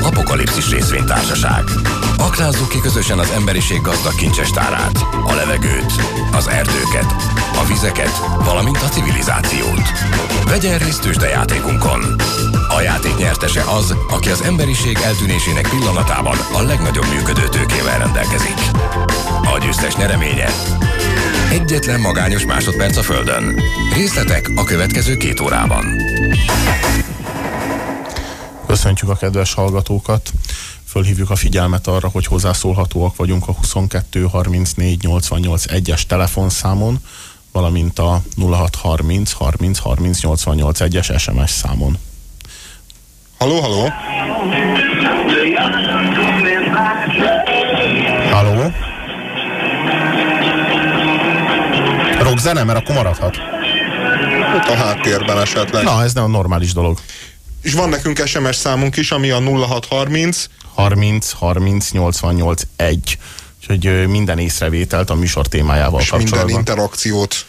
Apokalipszis részvénytársaság. Aknázzuk ki közösen az emberiség gazdag kincsestárát, a levegőt, az erdőket, a vizeket, valamint a civilizációt. Vegyen részt játékunkon. A játék nyertese az, aki az emberiség eltűnésének pillanatában a legnagyobb működő tőkével rendelkezik. A győztes nyereménye Egyetlen magányos másodperc a Földön. Részletek a következő két órában. Köszöntjük a kedves hallgatókat. Fölhívjuk a figyelmet arra, hogy hozzászólhatóak vagyunk a 22 34 88 1-es telefonszámon, valamint a 0630 30 30 88 1-es SMS számon. Halló, halló! Halló? Rockzene, mert akkor maradhat. A háttérben esetleg. Na, ez nem a normális dolog. És van nekünk SMS számunk is, ami a 0630 30 30 88 1. Úgyhogy minden észrevételt a műsor témájával és kapcsolatban. minden interakciót.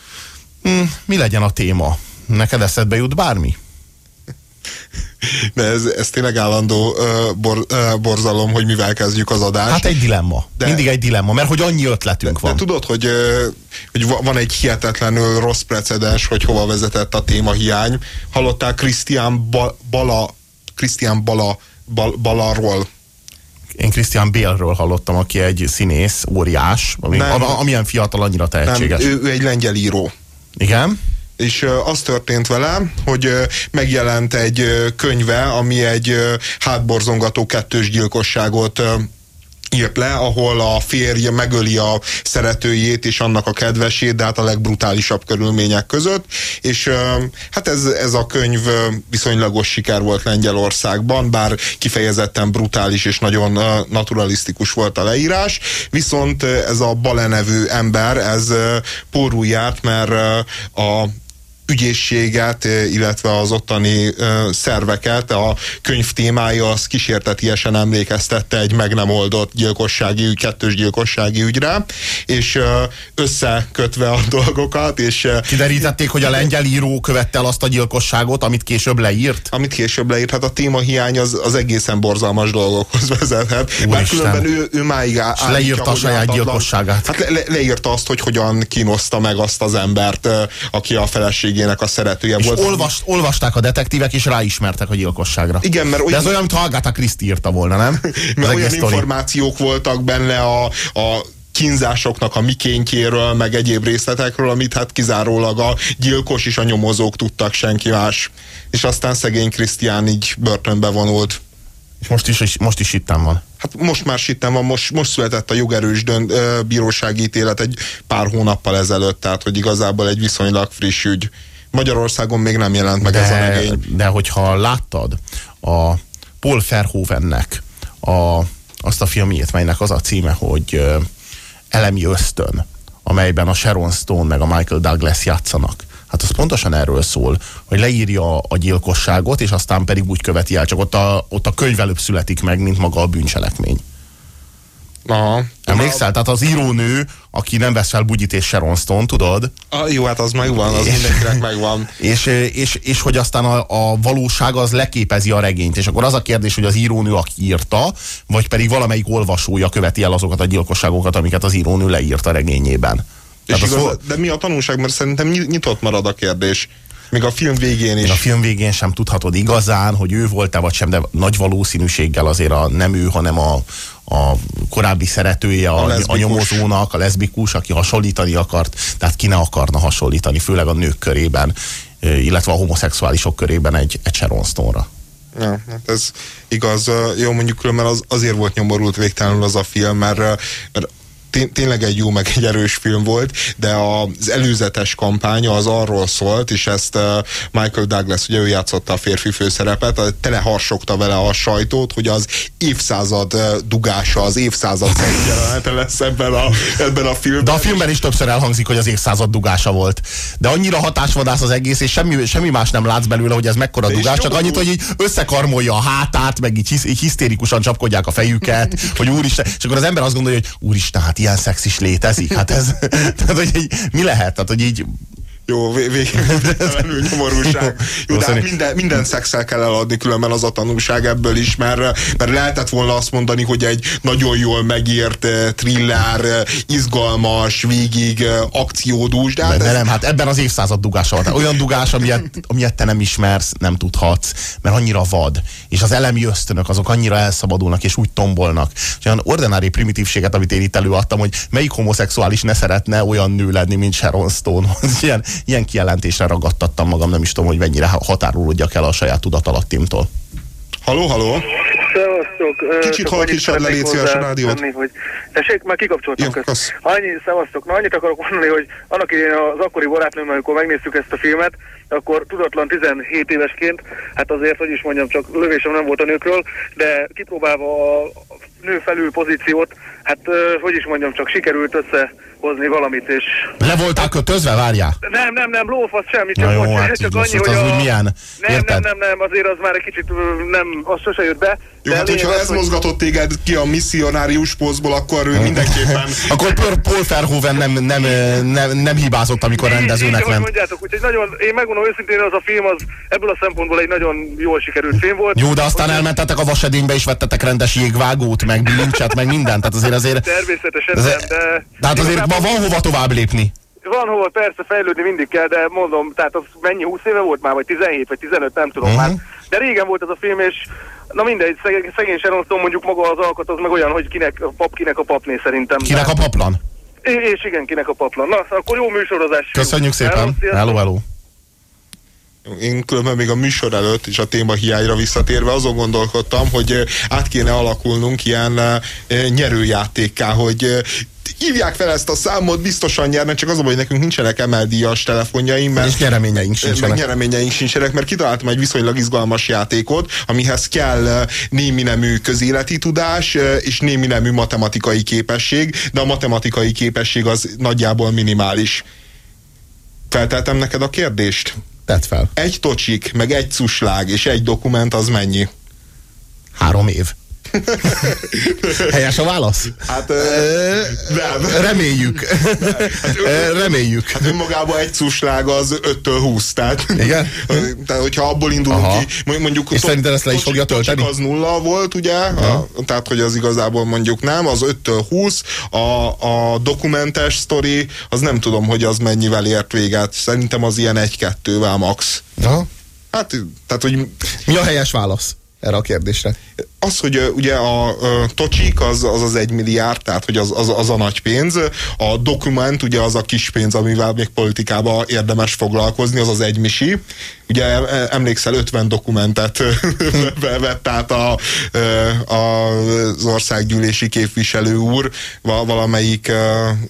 Hmm, mi legyen a téma? Neked eszedbe jut bármi? De ez, ez tényleg állandó uh, bor, uh, borzalom, hogy mivel kezdjük az adást. Hát egy dilemma. De, Mindig egy dilemma, mert hogy annyi ötletünk de, van. De tudod, hogy, uh, hogy van egy hihetetlenül rossz precedens, hogy hova vezetett a témahiány. Hallottál Krisztián ba, Bala, Krisztián Bala, Bal, Balarról? Én Christian Bale-ről hallottam, aki egy színész, óriás, ami, nem, amilyen fiatal, annyira tehetséges. Nem, ő, ő egy lengyel író. Igen? És az történt vele, hogy megjelent egy könyve, ami egy hátborzongató kettős gyilkosságot írt le, ahol a férje megöli a szeretőjét és annak a kedvesét, de hát a legbrutálisabb körülmények között, és hát ez, ez a könyv viszonylagos siker volt Lengyelországban, bár kifejezetten brutális és nagyon naturalisztikus volt a leírás, viszont ez a Bale nevű ember, ez pórul járt, mert a ügyészséget, illetve az ottani szerveket, a könyv témája az kísértetiesen emlékeztette egy meg nem oldott gyilkossági ügy, kettős gyilkossági ügyre, és összekötve a dolgokat, és... Kiderítették, hogy a lengyel író követte el azt a gyilkosságot, amit később leírt? Amit később leírt, hát a témahiány az, az egészen borzalmas dolgokhoz vezethet. Mert különben ő, ő máig á, és leírta a saját gyilkosságát. Hát le, le, leírta azt, hogy hogyan kínoszta meg azt az embert, aki a feleségét feleségének a szeretője és volt. Olvast, olvasták a detektívek, és ráismertek a gyilkosságra. Igen, mert olyan... De ez olyan, mintha Agatha Christie írta volna, nem? mert olyan információk voltak benne a, a kínzásoknak a mikéntjéről, meg egyéb részletekről, amit hát kizárólag a gyilkos és a nyomozók tudtak senki más. És aztán szegény Krisztián így börtönbe vonult. És most is, most is itten van. Hát most már sitten van, most, most született a jogerős dönt, ö, bírósági ítélet egy pár hónappal ezelőtt, tehát hogy igazából egy viszonylag friss ügy. Magyarországon még nem jelent meg de, ez a regény. De hogyha láttad a Paul Verhoevennek a, azt a filmjét, melynek az a címe, hogy ö, Elemi ösztön, amelyben a Sharon Stone meg a Michael Douglas játszanak, Hát az pontosan erről szól, hogy leírja a gyilkosságot, és aztán pedig úgy követi el, csak ott a, ott a könyv előbb születik meg, mint maga a bűncselekmény. Aha. Emlékszel? Tehát az írónő, aki nem vesz fel Bugyit és Sharon Stone, tudod? A, jó, hát az megvan, az mindenkinek megvan. És, és, és hogy aztán a, a valóság az leképezi a regényt, és akkor az a kérdés, hogy az írónő, aki írta, vagy pedig valamelyik olvasója követi el azokat a gyilkosságokat, amiket az írónő leírt a regényében. És igaz, szó... De mi a tanulság? Mert szerintem nyitott marad a kérdés. Még a film végén is. Még a film végén sem tudhatod igazán, hogy ő volt-e vagy sem, de nagy valószínűséggel azért a, nem ő, hanem a, a korábbi szeretője a, a, a nyomozónak, a leszbikus, aki hasonlítani akart, tehát ki ne akarna hasonlítani, főleg a nők körében, illetve a homoszexuálisok körében egy, egy Sharon Stone-ra. Ja, hát ez igaz. Jó, mondjuk különben az, azért volt nyomorult végtelenül az a film, mert, mert tényleg egy jó, meg egy erős film volt, de az előzetes kampánya az arról szólt, és ezt Michael Douglas, ugye ő játszotta a férfi főszerepet, tele harsogta vele a sajtót, hogy az évszázad dugása, az évszázad jelenete lesz ebben a, ebben a filmben. De a filmben is többször elhangzik, hogy az évszázad dugása volt. De annyira hatásvadász az egész, és semmi, semmi más nem látsz belőle, hogy ez mekkora de dugás, csak annyit, hogy így összekarmolja a hátát, meg így, így hisztérikusan csapkodják a fejüket, hogy úristen, és akkor az ember azt gondolja, hogy úristen, hát ilyen szex is létezik. Hát ez, tehát, hogy így, mi lehet? Tehát, hogy így Jó, végtelenül nyomorúság. Jó, de hát minden, minden szexel kell eladni, különben az a tanulság ebből is, mert, mert lehetett volna azt mondani, hogy egy nagyon jól megírt eh, thriller, eh, izgalmas, végig eh, akciódús, de, hát de, de nem, hát ebben az évszázad dugása van. Olyan dugás, amilyet, amilyet te nem ismersz, nem tudhatsz, mert annyira vad, és az elemi ösztönök azok annyira elszabadulnak, és úgy tombolnak. És olyan ordinári primitívséget, amit én itt előadtam, hogy melyik homoszexuális ne szeretne olyan nő lenni, mint Sharon Stone. Ilyen, ilyen kijelentésre ragadtattam magam, nem is tudom, hogy mennyire határolódjak el a saját tudatalattimtól. Haló, haló! Szevasztok! Kicsit halkítsad le, légy szíves a rádiót. Hogy... Tessék, már kikapcsoltam ja, Annyi, szevasztok! Na, annyit akarok mondani, hogy annak idején az akkori barátnőm, amikor megnéztük ezt a filmet, akkor tudatlan 17 évesként, hát azért, hogy is mondjam, csak lövésem nem volt a nőkről, de kipróbálva a nő felül pozíciót, hát hogy is mondjam, csak sikerült összehozni valamit, és... Le voltál kötözve, várjál? Nem, nem, nem, lófasz semmi, csak, Na jó, most, hát csak annyi, hogy az a... úgy milyen? Nem, Érted? nem, nem, nem, azért az már egy kicsit nem, az sose jött be. Jó, hát hogyha ez hogy... mozgatott téged ki a misszionárius pózból, akkor mindenképpen... akkor Paul Verhoeven nem, nem, nem, nem hibázott, amikor rendezőnek ment. mondjátok, úgyhogy nagyon, én megmondom őszintén, az a film az ebből a szempontból egy nagyon jól sikerült film volt. Jó, de aztán elmentetek a vasedénybe és vettetek rendes jégvágót, meg bilincset, meg mindent. Tehát azért azért... Természetesen nem, de... De hát azért ma van hova tovább lépni. Van hova persze fejlődni mindig kell, de mondom, tehát az mennyi 20 éve volt már, vagy 17, vagy 15, nem tudom -huh. már. De régen volt ez a film, és na mindegy, szegény, szegény Sharon Stone mondjuk maga az alkat az meg olyan, hogy kinek a pap, kinek a papné szerintem. Kinek a paplan? És igen, kinek a paplan. Na, akkor jó műsorozás. Köszönjük szépen. Hello, hello. Én különben még a műsor előtt és a téma hiányra visszatérve azon gondolkodtam, hogy át kéne alakulnunk ilyen nyerőjátékká, hogy hívják fel ezt a számot, biztosan nyernek, csak az a hogy nekünk nincsenek emeldíjas telefonjaim, mert és nyereményeink sincsenek. Meg nyereményeink sincsenek, mert kitaláltam egy viszonylag izgalmas játékot, amihez kell némi nemű közéleti tudás és némi nemű matematikai képesség, de a matematikai képesség az nagyjából minimális. Felteltem neked a kérdést? Tedd fel. Egy tocsik, meg egy cuslág és egy dokument az mennyi? Három év. Helyes a válasz? Hát nem. Reméljük. Hát, Reméljük. Hát önmagában egy cuslág az 5-től 20, tehát, Igen? tehát hogyha abból indulunk Aha. ki, mondjuk és szerinted ezt le is fogja tölteni? az nulla volt, ugye? A, tehát, hogy az igazából mondjuk nem, az 5-től 20, a, a dokumentes sztori, az nem tudom, hogy az mennyivel ért véget. Szerintem az ilyen 1-2-vel max. Aha. Hát, tehát, hogy... Mi a helyes válasz? Erre a kérdésre? Az, hogy ugye a, a tocsik az, az az egy milliárd, tehát hogy az, az, az a nagy pénz, a dokument ugye az a kis pénz, amivel még politikába érdemes foglalkozni, az az egy misi. Ugye emlékszel, 50 dokumentet vett át a, a, az országgyűlési képviselő úr valamelyik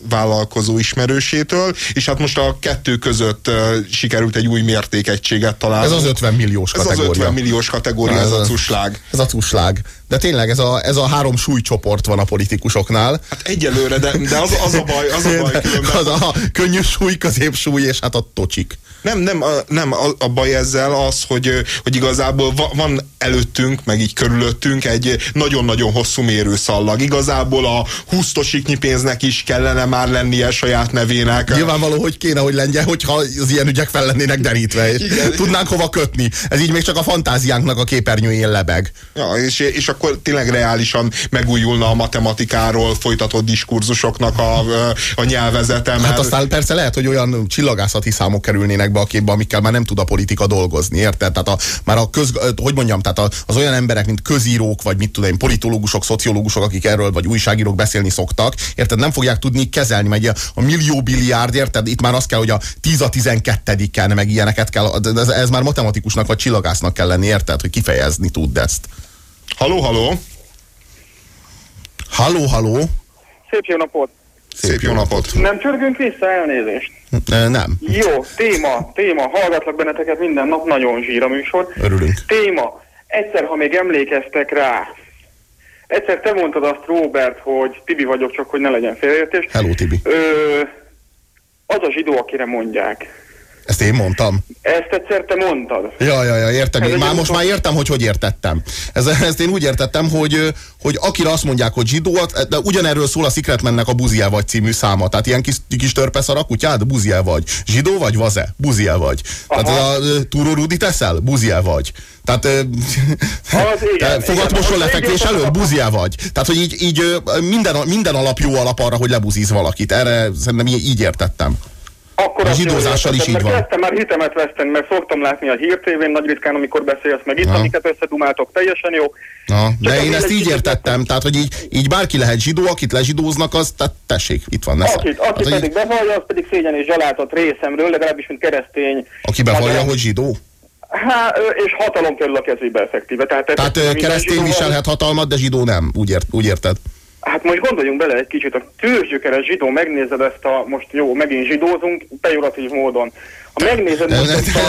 vállalkozó ismerősétől, és hát most a kettő között sikerült egy új mértékegységet találni. Ez az 50 milliós kategória. Ez az 50 milliós kategória, ez, ez a cuslág. Ez a cuslág. De tényleg ez a, ez a három súlycsoport van a politikusoknál. Hát egyelőre, de, de az, az a baj, az a baj különben. Az a könnyű súly, középsúly és hát a tocsik. Nem, nem, a, nem a, a baj ezzel az, hogy, hogy igazából va, van előttünk, meg így körülöttünk egy nagyon-nagyon hosszú mérőszallag. Igazából a húsztosiknyi pénznek is kellene már lennie saját nevének. Nyilvánvaló, hogy kéne, hogy lennie, hogyha az ilyen ügyek fel lennének derítve, és Igen. tudnánk hova kötni. Ez így még csak a fantáziánknak a képernyőjén lebeg. Ja, és, és akkor tényleg reálisan megújulna a matematikáról folytatott diskurzusoknak a, a nyelvezete. Hát mert... Hát aztán persze lehet, hogy olyan csillagászati számok kerülnének be a képbe, amikkel már nem tud a politika dolgozni, érted? Tehát a, már a köz, hogy mondjam, tehát az olyan emberek, mint közírók, vagy mit tudom én, politológusok, szociológusok, akik erről, vagy újságírók beszélni szoktak, érted? Nem fogják tudni kezelni, meg a millió billiárd, érted? Itt már az kell, hogy a 10 a 12-en, meg ilyeneket kell, ez, ez már matematikusnak vagy csillagásznak kell lenni, érted? Hogy kifejezni tud ezt. Haló, haló! Haló, haló! Szép jó napot! Szép jó napot! Nem csörgünk vissza, elnézést. Nem. Jó, téma, téma. Hallgatlak benneteket minden nap, nagyon zsír a műsor. Örülünk. Téma. Egyszer, ha még emlékeztek rá, egyszer te mondtad azt, Robert, hogy Tibi vagyok, csak hogy ne legyen félreértés. Hello, Tibi. Ö, az a zsidó, akire mondják. Ezt én mondtam. Ezt egyszer te mondtad. Ja, ja, ja, értem. Én már most már értem, hogy hogy értettem. Ez, ezt én úgy értettem, hogy, hogy akire azt mondják, hogy zsidó, de ugyanerről szól a Secretmannek a Buziel vagy című száma. Tehát ilyen kis, kis törpeszar a kutyád, Buziel vagy. Zsidó vagy, vaze? Buziel vagy. Tehát ez a Túró Rudi teszel? Buziel vagy. Tehát te fogat igen. mosol Az lefekvés előtt? Buziel vagy. Tehát, hogy így, így minden, minden alap jó alap arra, hogy lebuzíz valakit. Erre szerintem így értettem. Akkor A zsidózással is így van. Kezdtem már hitemet veszteni, mert szoktam látni a hírtévén nagy ritkán, amikor beszélsz meg itt, Aha. amiket összedumáltok, teljesen jó. Na, de én ezt így értettem, tehát hogy így, így bárki lehet zsidó, akit lezsidóznak, az, tehát tessék, itt van. Nesze. Akit, aki hogy pedig így, bevallja, az pedig szégyen és zsalátot részemről, legalábbis mint keresztény. aki bevallja, hogy zsidó. Há, ö, és hatalom kerül a kezébe effektíve. Tehát, Tehát keresztény viselhet hatalmat, de zsidó nem. Úgy, ért, úgy érted? Hát most gondoljunk bele egy kicsit, a tőzsgyökeres zsidó, megnézed ezt a, most jó, megint zsidózunk, pejoratív módon. Ha megnézed most ezt a,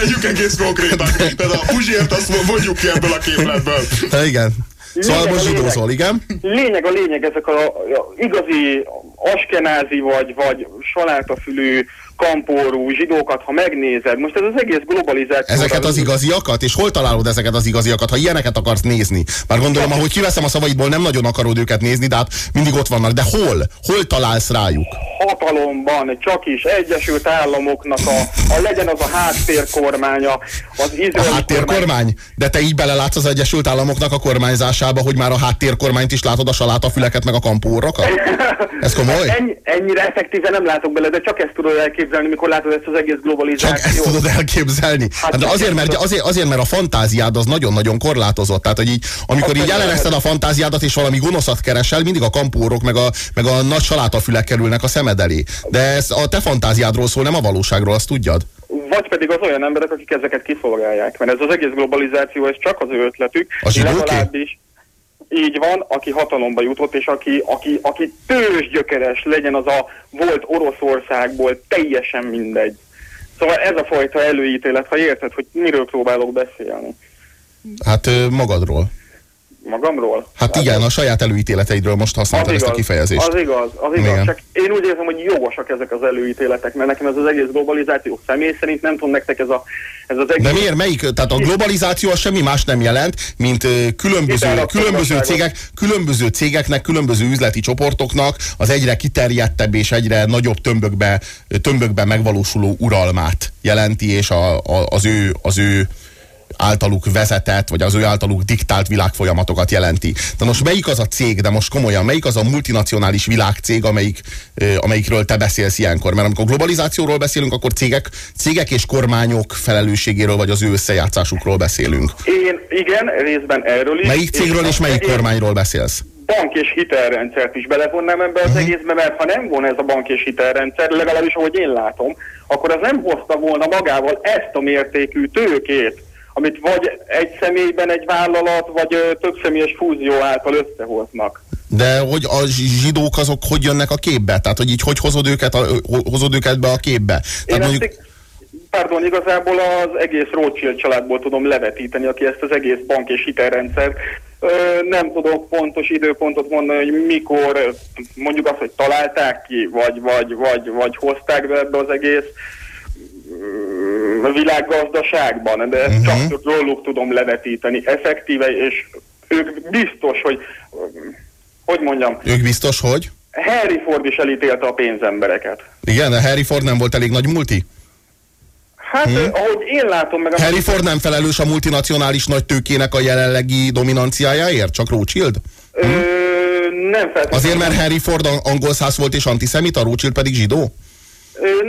Legyünk egész konkrétan. Tehát a Puzsért azt mondjuk ki ebből a képletből. Ha, igen. Szóval most zsidózol, igen? lényeg a lényeg, ezek a, a igazi askenázi vagy, vagy salátafülű, kampórú zsidókat, ha megnézed, most ez az egész globalizáció. Ezeket az igaziakat? És hol találod ezeket az igaziakat, ha ilyeneket akarsz nézni? Már gondolom, ahogy kiveszem a szavaidból, nem nagyon akarod őket nézni, de hát mindig ott vannak. De hol? Hol találsz rájuk? hatalomban csak is Egyesült Államoknak a, a legyen az a háttérkormánya, az A izraeli kormány. háttérkormány? De te így belelátsz az Egyesült Államoknak a kormányzásába, hogy már a háttérkormányt is látod a salátafüleket meg a kampórakat? Ez komoly? Ennyi, ennyire effektíve nem látok bele, de csak ezt tudod elképzelni, mikor látod ezt az egész Csak globalizációt. ezt tudod elképzelni? Hát Hát de csak azért, mert, azért, azért, mert a fantáziád az nagyon-nagyon korlátozott. Tehát, hogy így, amikor Hát így elereszted a fantáziádat, és valami gonoszat keresel, mindig a kampórok, meg a, meg a nagy salátafülek kerülnek a szemed elé. De ez a te fantáziádról szól, nem a valóságról, azt tudjad. Vagy pedig az olyan emberek, akik ezeket kiszolgálják. Mert ez az egész globalizáció, ez csak az ő ötletük. A zsidóké? Legalábbis így van, aki hatalomba jutott, és aki, aki, aki tőzsgyökeres legyen az a volt Oroszországból, teljesen mindegy. Szóval ez a fajta előítélet, ha érted, hogy miről próbálok beszélni. Hát magadról. Magamról? Hát igen, a saját előítéleteidről most használtad ezt a kifejezést. Az igaz, az igaz. Igen. Csak én úgy érzem, hogy jogosak ezek az előítéletek, mert nekem ez az egész globalizáció személy szerint nem tudom nektek ez, a, ez az egész... De miért? Melyik? Tehát a globalizáció az semmi más nem jelent, mint különböző, különböző, cégek, különböző cégeknek, különböző üzleti csoportoknak az egyre kiterjedtebb és egyre nagyobb tömbökbe, tömbökbe megvalósuló uralmát jelenti, és a, a, az, ő, az ő általuk vezetett, vagy az ő általuk diktált világfolyamatokat jelenti. De most melyik az a cég, de most komolyan, melyik az a multinacionális világcég, amelyik, amelyikről te beszélsz ilyenkor? Mert amikor globalizációról beszélünk, akkor cégek, cégek és kormányok felelősségéről, vagy az ő összejátszásukról beszélünk. Én igen, részben erről is. Melyik cégről és az melyik kormányról beszélsz? Bank és hitelrendszert is belevonnám ebbe Mhm. az egészbe, mert ha nem volna ez a bank és hitelrendszer, legalábbis ahogy én látom, akkor az nem hozta volna magával ezt a mértékű tőkét, amit vagy egy személyben egy vállalat, vagy több személyes fúzió által összehoznak. De hogy a zs- zsidók azok hogy jönnek a képbe? Tehát, hogy így hogy hozod őket, a, ho- hozod őket be a képbe? Én Tehát ezt, mondjuk, pardon, igazából az egész Rothschild családból tudom levetíteni, aki ezt az egész bank és hitelrendszer. Ö, nem tudok pontos időpontot mondani, hogy mikor, mondjuk azt, hogy találták ki, vagy, vagy, vagy, vagy hozták be ebbe az egész ö, világgazdaságban, de ezt Mhm. csak róluk tudom levetíteni effektíve, és ők biztos, hogy hogy mondjam, ők biztos, hogy? Harry Ford is elítélte a pénzembereket. Igen, de Harry Ford nem volt elég nagy multi? Hát, hmm. ahogy én látom meg... a- Harry Ford nem felelős a multinacionális nagy tőkének a jelenlegi dominanciájáért? Csak Rothschild? Ö, nem feltétlenül. Azért, mert Harry Ford ang- angol száz volt és antiszemita, Rothschild pedig zsidó?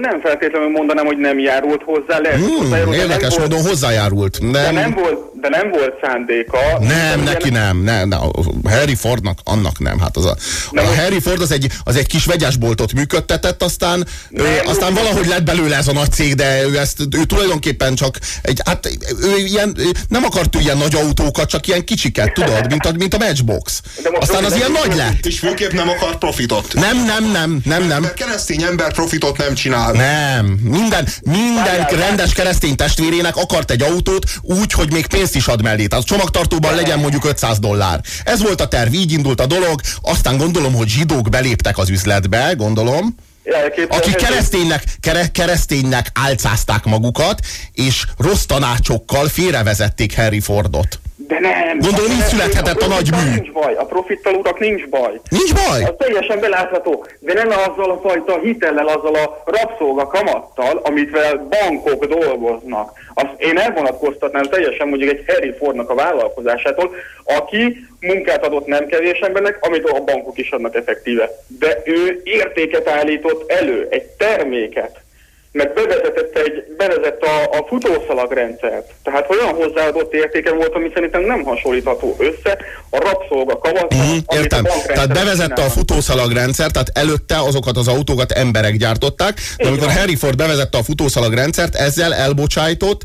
Nem feltétlenül mondanám, hogy nem járult hozzá. Lehet, Hmm, hozzájárult, de érdekes nem módon volt, hozzájárult. de Nem, nem volt, de nem volt szándéka. nem, neki nem, nem, nem. Harry Fordnak, annak nem. Hát az a, Nem, a Harry Ford az egy, az egy kis vegyesboltot működtetett, aztán, ő, Nem, aztán jó. valahogy lett belőle ez a nagy cég, de ő, ezt, ő tulajdonképpen csak egy, hát ő ilyen, ő nem akart ő ilyen nagy autókat, csak ilyen kicsiket, tudod, mint a, mint a Matchbox. De most Aztán az ilyen nagy lett. És főképp nem akar profitot. Nem, nem, nem, nem, nem. Mert keresztény ember profitot nem csinál. Nem, minden, minden rendes keresztény testvérének akart egy autót úgy, hogy még pénzt is ad mellé. Tehát a csomagtartóban legyen mondjuk 500 dollár. Ez volt a terv, így indult a dolog, aztán gondolom, hogy zsidók beléptek az üzletbe, gondolom. akik kereszténynek, kere, kereszténynek álcázták magukat, és rossz tanácsokkal félrevezették Harry Fordot. De nem. Gondolom, így születhetett a nagy mű. Nincs baj, a profittal urak nincs baj. Nincs baj? Az teljesen belátható, de nem azzal a fajta hitellel, azzal a rabszolga kamattal, amit bankok dolgoznak. Azt én elvonatkoztatnám teljesen mondjuk egy Harry Fordnak a vállalkozásától, aki munkát adott nem kevés embernek, amit a bankok is adnak effektíve. De ő értéket állított elő, egy terméket meg bevezetett, egy, bevezett a, a futószalagrendszert. Tehát olyan hozzáadott értéke volt, ami szerintem nem hasonlítható össze a rabszolga kavat. Mm, értem. Tehát bevezette a futószalagrendszert, tehát előtte azokat az autókat emberek gyártották, de amikor Harry Ford bevezette a futószalagrendszert, ezzel elbocsájtott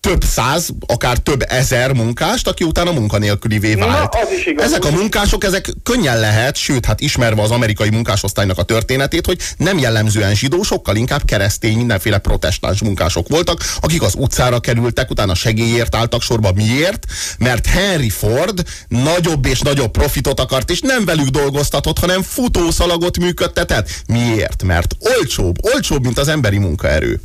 több száz, akár több ezer munkást, aki utána munkanélkülivé vált. Na, az is igaz. Ezek a munkások, ezek könnyen lehet, sőt, hát ismerve az amerikai munkásosztálynak a történetét, hogy nem jellemzően zsidó, sokkal inkább keresztény, mindenféle protestáns munkások voltak, akik az utcára kerültek, utána segélyért álltak sorba. Miért? Mert Henry Ford nagyobb és nagyobb profitot akart, és nem velük dolgoztatott, hanem futószalagot működtetett. Miért? Mert olcsóbb, olcsóbb, mint az emberi munkaerő.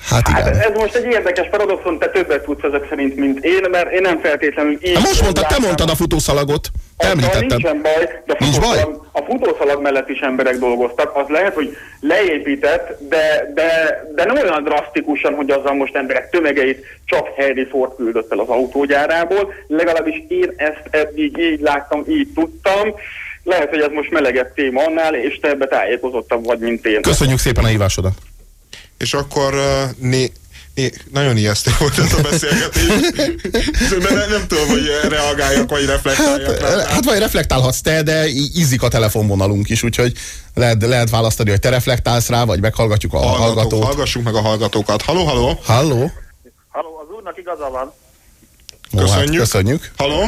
Hát igen. Hát ez most egy érdekes paradoxon, te többet tudsz ezek szerint, mint én, mert én nem feltétlenül így... Most mondtad, te mondtad a futószalagot. Te említetted. Nincsen baj, de Nincs baj? a futószalag mellett is emberek dolgoztak. Az lehet, hogy leépített, de, de, de nem olyan drasztikusan, hogy azzal most emberek tömegeit csak Harry Ford küldött el az autógyárából. Legalábbis én ezt eddig így láttam, így tudtam. Lehet, hogy ez most melegebb téma annál, és te ebbe tájékozottabb vagy, mint én. Köszönjük szépen a hívásodat. És akkor né, né, nagyon ijesztő volt ez a beszélgetés. nem, nem, nem tudom, hogy reagáljak, vagy reflektáljak. rá. Hát, hát vagy reflektálhatsz te, de ízik a telefonvonalunk is, úgyhogy lehet, lehet választani, hogy te reflektálsz rá, vagy meghallgatjuk a Hallgatók, hallgatót. hallgassuk meg a hallgatókat. Halló, halló! Halló? Halló, az úrnak igaza van. Ó, hát Köszönjük. köszönjük. Halló?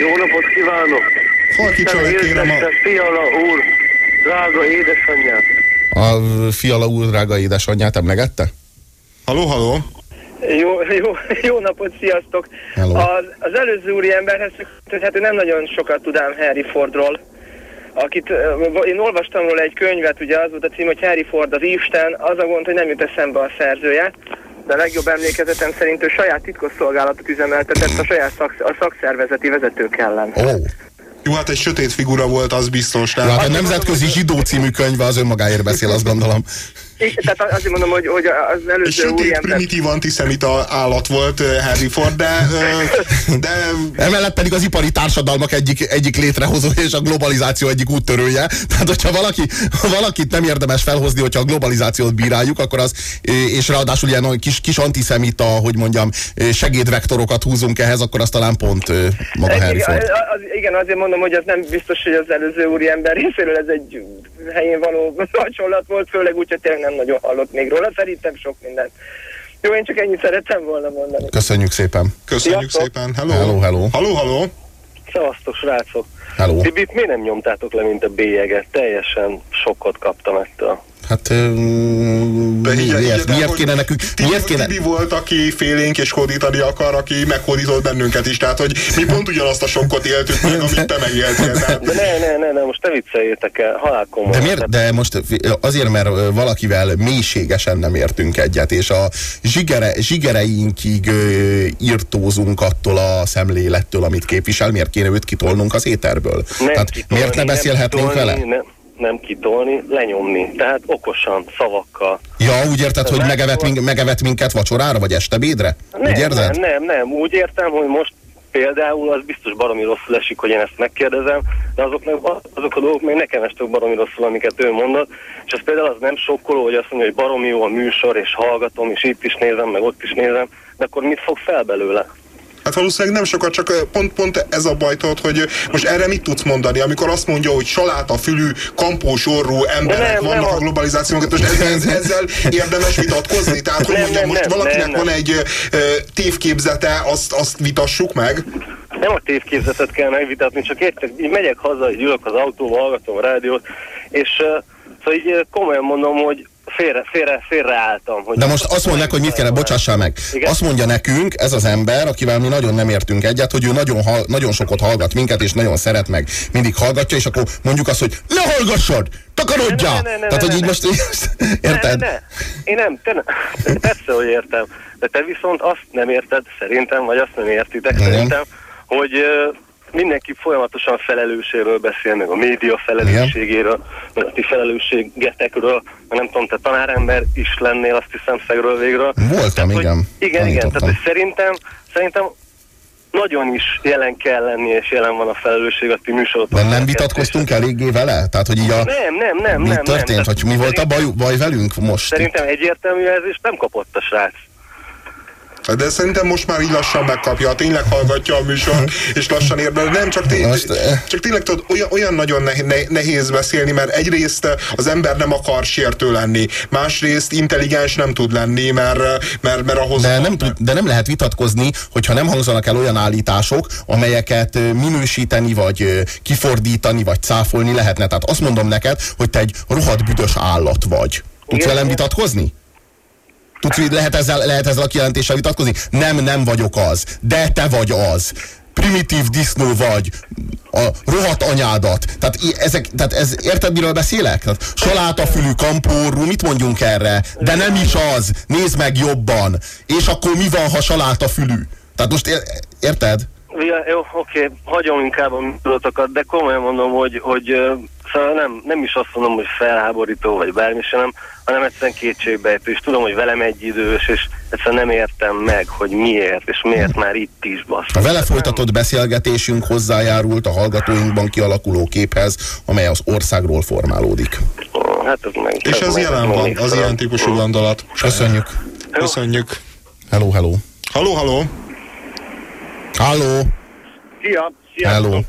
Jó napot kívánok! Halkítsa meg kérem a... Fiala úr, drága édesanyját. A fiala úr drága édesanyját emlegette? Halló, halló! Jó, jó, jó napot, sziasztok! Hello. Az, az előző úri emberhez, hogy hát ő nem nagyon sokat tudám Harry Fordról, akit, én olvastam róla egy könyvet, ugye az volt a cím, hogy Harry Ford az Isten, az a gond, hogy nem jut eszembe a szerzője, de a legjobb emlékezetem szerint ő saját titkosszolgálatot üzemeltetett a saját szak, a szakszervezeti vezetők ellen. Ó, Jó, hát egy sötét figura volt, az biztos. hát Tehát, a Nemzetközi Zsidó című könyve az önmagáért beszél, azt gondolom. És, tehát azért mondom, hogy, hogy az egy előző úri sötét, primitív antiszemita állat volt uh, Harry Ford, de, uh, de Emellett pedig az ipari társadalmak egyik, egyik létrehozója és a globalizáció egyik úttörője. Tehát, hogyha valaki, valakit nem érdemes felhozni, hogyha a globalizációt bíráljuk, akkor az, és ráadásul ilyen kis, kis antiszemita, hogy mondjam, segédvektorokat húzunk ehhez, akkor az talán pont maga Harry igen, Ford. az, az, igen, azért mondom, hogy az nem biztos, hogy az előző úri ember részéről ez egy helyén való hasonlat volt, főleg úgy, hogy tényleg nem nagyon hallott még róla, szerintem sok mindent. Jó, én csak ennyit szerettem volna mondani. Köszönjük szépen. köszönjük Sziasztok. szépen. Hello. Hello, hello. Halló, halló! Szevasztok, srácok! Hello. Tibit miért nem nyomtátok le, mint a bélyeget? Teljesen sokkot kaptam ettől. Hát De miért, el, miért kéne nekünk, Tibi, miért kéne, Tibi volt, aki félénk és hódítani akar, aki meghódított bennünket is. Tehát, hogy mi pont ugyanazt a sokkot éltük meg, amit te megéltél. Tehát, De ne, ne, ne, ne, most ne vicceljétek el, halál komoly. de miért? De most azért, mert valakivel mélységesen nem értünk egyet, és a zsigere, zsigereinkig írtózunk attól a szemlélettől, amit képvisel, miért kéne őt kitolnunk az éterből? Nem Tehát kitolni, miért ne nem beszélhetnénk kitolni, vele? Nem, nem kitolni, lenyomni. Tehát okosan, szavakkal. Ja, úgy érted, hogy megevet, mink, megevet minket vacsorára, vagy estebédre? Nem, úgy érzed? nem, nem, nem. Úgy értem, hogy most például az biztos baromi rosszul esik, hogy én ezt megkérdezem, de azok, meg, azok a dolgok még nekem estek baromi rosszul, amiket ő mondott, és ez például az nem sokkoló, hogy azt mondja, hogy baromi jó a műsor, és hallgatom, és itt is nézem, meg ott is nézem, de akkor mit fog fel belőle? Hát valószínűleg nem sokat, csak pont, pont ez a baj, tudod, hogy most erre mit tudsz mondani, amikor azt mondja, hogy saláta fülű, kampós orrú emberek nem, vannak nem a az- globalizáción, most ezzel, ezzel, érdemes vitatkozni? Tehát, hogy Nem, mondjam, nem, most nem, valakinek nem, van egy tévképzete, azt, azt vitassuk meg? Nem a tévképzetet kell megvitatni, csak értek, így megyek haza, így ülök az autóba, hallgatom a rádiót, és szóval így komolyan mondom, hogy félre, félre, félreálltam. Hogy De most azt mondják, hogy mit kellene, bocsássál meg. Igen? Azt mondja nekünk, ez az ember, akivel mi nagyon nem értünk egyet, hogy ő nagyon, hall, nagyon sokat hallgat minket, és nagyon szeret meg, mindig hallgatja, és akkor mondjuk azt, hogy ne hallgassad, takarodjál! Ne, ne, ne, ne, Tehát, hogy így most, érted? Ne, ne, én nem, te ne, persze, hogy értem. De te viszont azt nem érted, szerintem, vagy azt nem értitek, szerintem, hogy mindenki folyamatosan felelősségről beszél, meg a média felelősségéről, meg a ti felelősségetekről, meg nem tudom, te tanárember is lennél, azt hiszem, szegről végről. Voltam, hogy, igen. Igen, igen, Tanítottam. tehát hogy szerintem, szerintem nagyon is jelen kell lenni, és jelen van a felelősség a ti műsorotokon. De nem vitatkoztunk eléggé vele? Tehát, hogy így a... Nem, nem, nem, mi nem. történt? nem. Hogy mi volt a baj, baj velünk most? Szerintem egyértelmű jelzést nem kapott a srác. De szerintem most már így lassan megkapja, tényleg hallgatja a műsor, és lassan ér, nem csak, té- Most, eh. csak tényleg tudod, olyan, olyan nagyon ne- ne- nehéz beszélni, mert egyrészt az ember nem akar sértő lenni, másrészt intelligens nem tud lenni, mert, mert, mert ahhoz... De nem, tud- de nem lehet vitatkozni, hogyha nem hangzanak el olyan állítások, amelyeket minősíteni, vagy kifordítani, vagy cáfolni lehetne. Tehát azt mondom neked, hogy te egy rohadt büdös állat vagy. Tudsz velem vitatkozni? Tudsz, lehet ezzel, lehet ezzel a kijelentéssel vitatkozni? Nem, nem vagyok az. De te vagy az. Primitív disznó vagy. A rohadt anyádat. Tehát, ezek, tehát ez, érted, miről beszélek? Tehát salátafülű, kampórú, mit mondjunk erre? De nem is az. Nézd meg jobban. És akkor mi van, ha salátafülű? Tehát most ér, érted? Ja, jó, oké, hagyom inkább a műsorotokat, de komolyan mondom, hogy, hogy szóval nem, nem is azt mondom, hogy felháborító, vagy bármi sem, nem, hanem egyszerűen kétségbejtő, és tudom, hogy velem egy idős, és egyszerűen nem értem meg, hogy miért, és miért már itt is basz. A vele folytatott beszélgetésünk hozzájárult a hallgatóinkban kialakuló képhez, amely az országról formálódik. Hát ez meg, És ez meg- jelen van, az föl. ilyen típusú gondolat. Köszönjük. Köszönjük. Hello, hello. Halló, halló! Halló. Szia! Hello.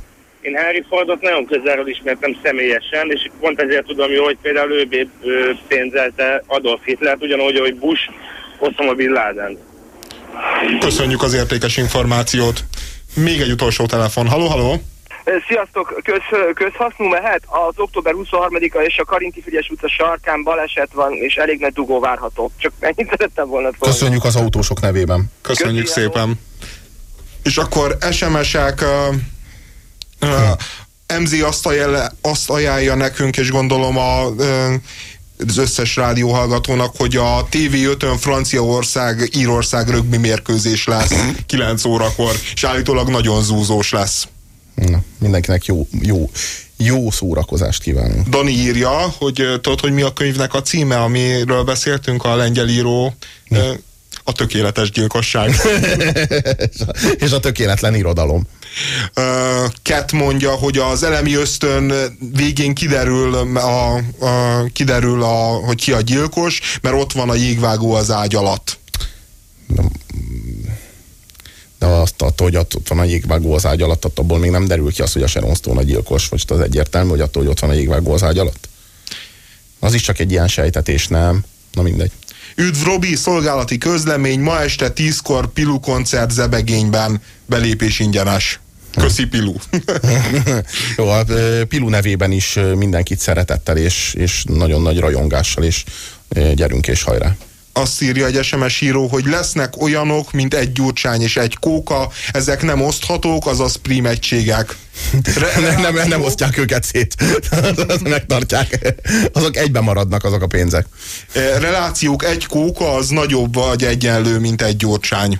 Én Harry Fordot nagyon közelről ismertem személyesen, és pont ezért tudom jó, hogy például ő, pénzelte Adolf Hitlert, ugyanúgy, hogy Bush Osama Bin Laden. Köszönjük az értékes információt. Még egy utolsó telefon. Halló, halló! Sziasztok! Köz, közhasznú mehet? Az október 23-a és a Karinti Frigyes utca sarkán baleset van, és elég nagy dugó várható. Csak ennyit szerettem volna szólni. Köszönjük az autósok nevében. Köszönjük Köszi, szépen. És akkor SMS-ek uh, MZ azt, ajánl, azt ajánlja nekünk, és gondolom a, az összes rádióhallgatónak, hogy a TV5-ön Franciaország, Írország rögbi mérkőzés lesz 9 órakor, és állítólag nagyon zúzós lesz. Na, mindenkinek jó, jó, jó szórakozást kívánunk. Dani írja, hogy tudod, hogy mi a könyvnek a címe, amiről beszéltünk, a lengyel író, ö, a tökéletes gyilkosság. És a tökéletlen irodalom. Cat mondja, hogy az elemi ösztön végén kiderül, a, a, kiderül a, hogy ki a gyilkos, mert ott van a jégvágó az ágy alatt. De azt attól, hogy ott van a jégvágó az ágy alatt, attól abból még nem derül ki az, hogy a Sharon Stone a gyilkos. Most az egyértelmű, hogy attól, hogy ott van a jégvágó az ágy alatt. Az is csak egy ilyen sejtetés, nem? Na mindegy. Üdv Robi, szolgálati közlemény, ma este 10-kor Pilu koncert Zebegényben, belépés ingyenes. Köszi Pilu. Jó, a ö, Pilu nevében is mindenkit szeretettel és, és nagyon nagy rajongással, és gyerünk és hajrá. Azt írja egy SMS író, hogy lesznek olyanok, mint egy gyurcsány és egy kóka, ezek nem oszthatók, azaz prim egységek. Re- Nem, nem, nem, nem osztják őket szét. Megtartják. Azok egyben maradnak azok a pénzek. Eh, Relációk egy kóka az nagyobb vagy egyenlő, mint egy gyurcsány.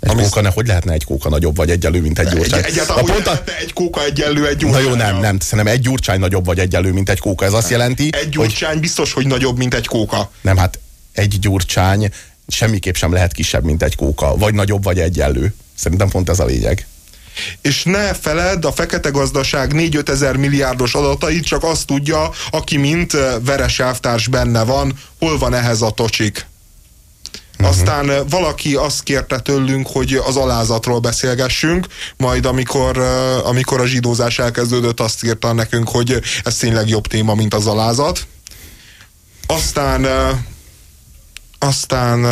Egy Ami- kóka, ne, hogy lehetne egy kóka nagyobb vagy egyenlő, mint egy Egy, gyurcsány? egyáltalán, a hogy pont a, egy kóka egyenlő egy na gyurcsány. jó, nem, nem. Szerintem egy gyurcsány nagyobb vagy egyenlő, mint egy kóka. Ez azt jelenti, Egy hogy gyurcsány biztos, hogy nagyobb, mint egy kóka. nem, hát egy gyurcsány semmiképp sem lehet kisebb, mint egy kóka. Vagy nagyobb, vagy egyenlő. Szerintem pont ez a lényeg. És ne feledd, a fekete gazdaság 4-5 ezer milliárdos adatait csak azt tudja, aki mint eh, veres elvtárs benne van, hol van ehhez a tocsik. Aztán eh, valaki azt kérte tőlünk, hogy az alázatról beszélgessünk, majd amikor, eh, amikor a zsidózás elkezdődött, azt írta nekünk, hogy ez tényleg jobb téma, mint az alázat. Aztán aztán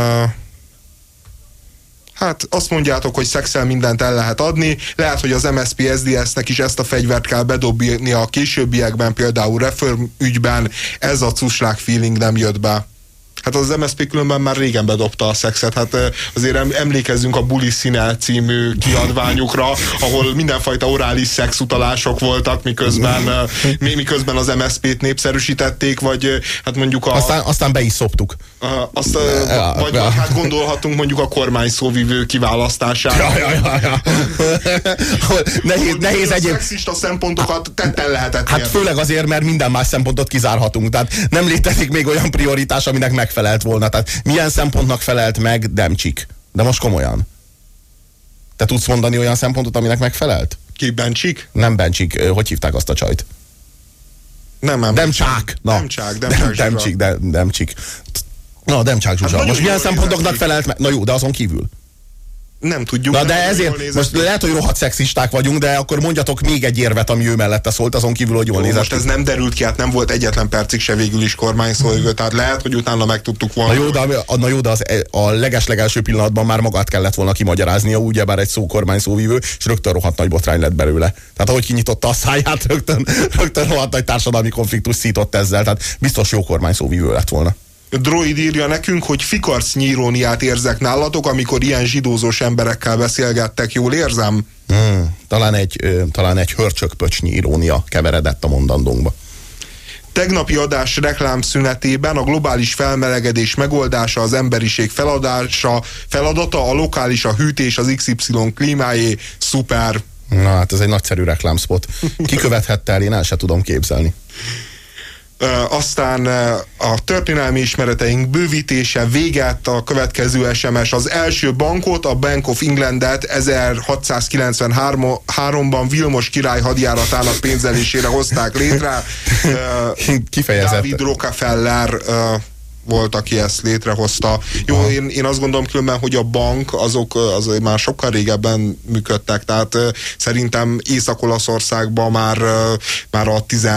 Hát azt mondjátok, hogy szexel mindent el lehet adni, lehet, hogy az MSP SDS-nek is ezt a fegyvert kell bedobni a későbbiekben, például reform ügyben, ez a cuslág feeling nem jött be. Hát az MSZP különben már régen bedobta a szexet. Hát azért emlékezzünk a Bully Színe című kiadványukra, ahol mindenfajta orális szexutalások voltak, miközben, miközben az MSZP-t népszerűsítették, vagy hát mondjuk a... Aztán, aztán be is szoptuk. Azt, vagy, vagy hát gondolhatunk mondjuk a kormány szóvivő kiválasztására. Ja, ja, ja, ja. nehéz, nehéz egyéb... szexista szempontokat tetten lehetett Hát főleg azért, mert minden más szempontot kizárhatunk. Tehát nem létezik még olyan prioritás, aminek megfelelt volna. Tehát milyen szempontnak felelt meg Demcsik? De most komolyan. Te tudsz mondani olyan szempontot, aminek megfelelt? Ki, Bencsik? Nem Bencsik. Hogy hívták azt a csajt? Nem, nem. Demcsák. Na, Demcsák, Demcsák. Demcsik, Demcsik. Na, Demcsák Zsuzsa. Hát most milyen szempontoknak felelt meg? Na jó, de azon kívül. Nem tudjuk. Na de ezért, most lehet, hogy rohadt szexisták vagyunk, de akkor mondjatok még egy érvet, ami ő mellette szólt, azon kívül, hogy jól nézett. Most ez nem derült ki, hát nem volt egyetlen percig se végül is kormányszóvivő, tehát lehet, hogy utána megtudtuk volna. Na jó, de, na jó, de az, e- a leges-legelső pillanatban már magát kellett volna kimagyaráznia, ugyebár egy szó kormányszóvivő, és rögtön rohadt nagy botrány lett belőle. Tehát ahogy kinyitotta a száját, rögtön, rögtön rohadt nagy társadalmi konfliktus szított ezzel, tehát biztos jó kormányszóvivő lett volna. Droid írja nekünk, hogy fikarc nyíróniát érzek nálatok, amikor ilyen zsidózós emberekkel beszélgettek, jól érzem? Hmm, talán egy, talán egy hörcsökpöcsnyi irónia keveredett a mondandónkba. Tegnapi adás reklámszünetében a globális felmelegedés megoldása az emberiség feladása, feladata, a lokális a hűtés, az XY klímájé, szuper. Na hát ez egy nagyszerű reklámspot. Ki követhette el, én el se tudom képzelni aztán a történelmi ismereteink bővítése véget a következő SMS. Az első bankot, a Bank of Englandet 1693-ban Vilmos király hadjáratának pénzelésére hozták létre. Kifejezetten. David Rockefeller volt, aki ezt létrehozta. Jó, én, én azt gondolom különben, hogy a bank azok az már sokkal régebben működtek, tehát szerintem Észak-Olaszországban már, már a 10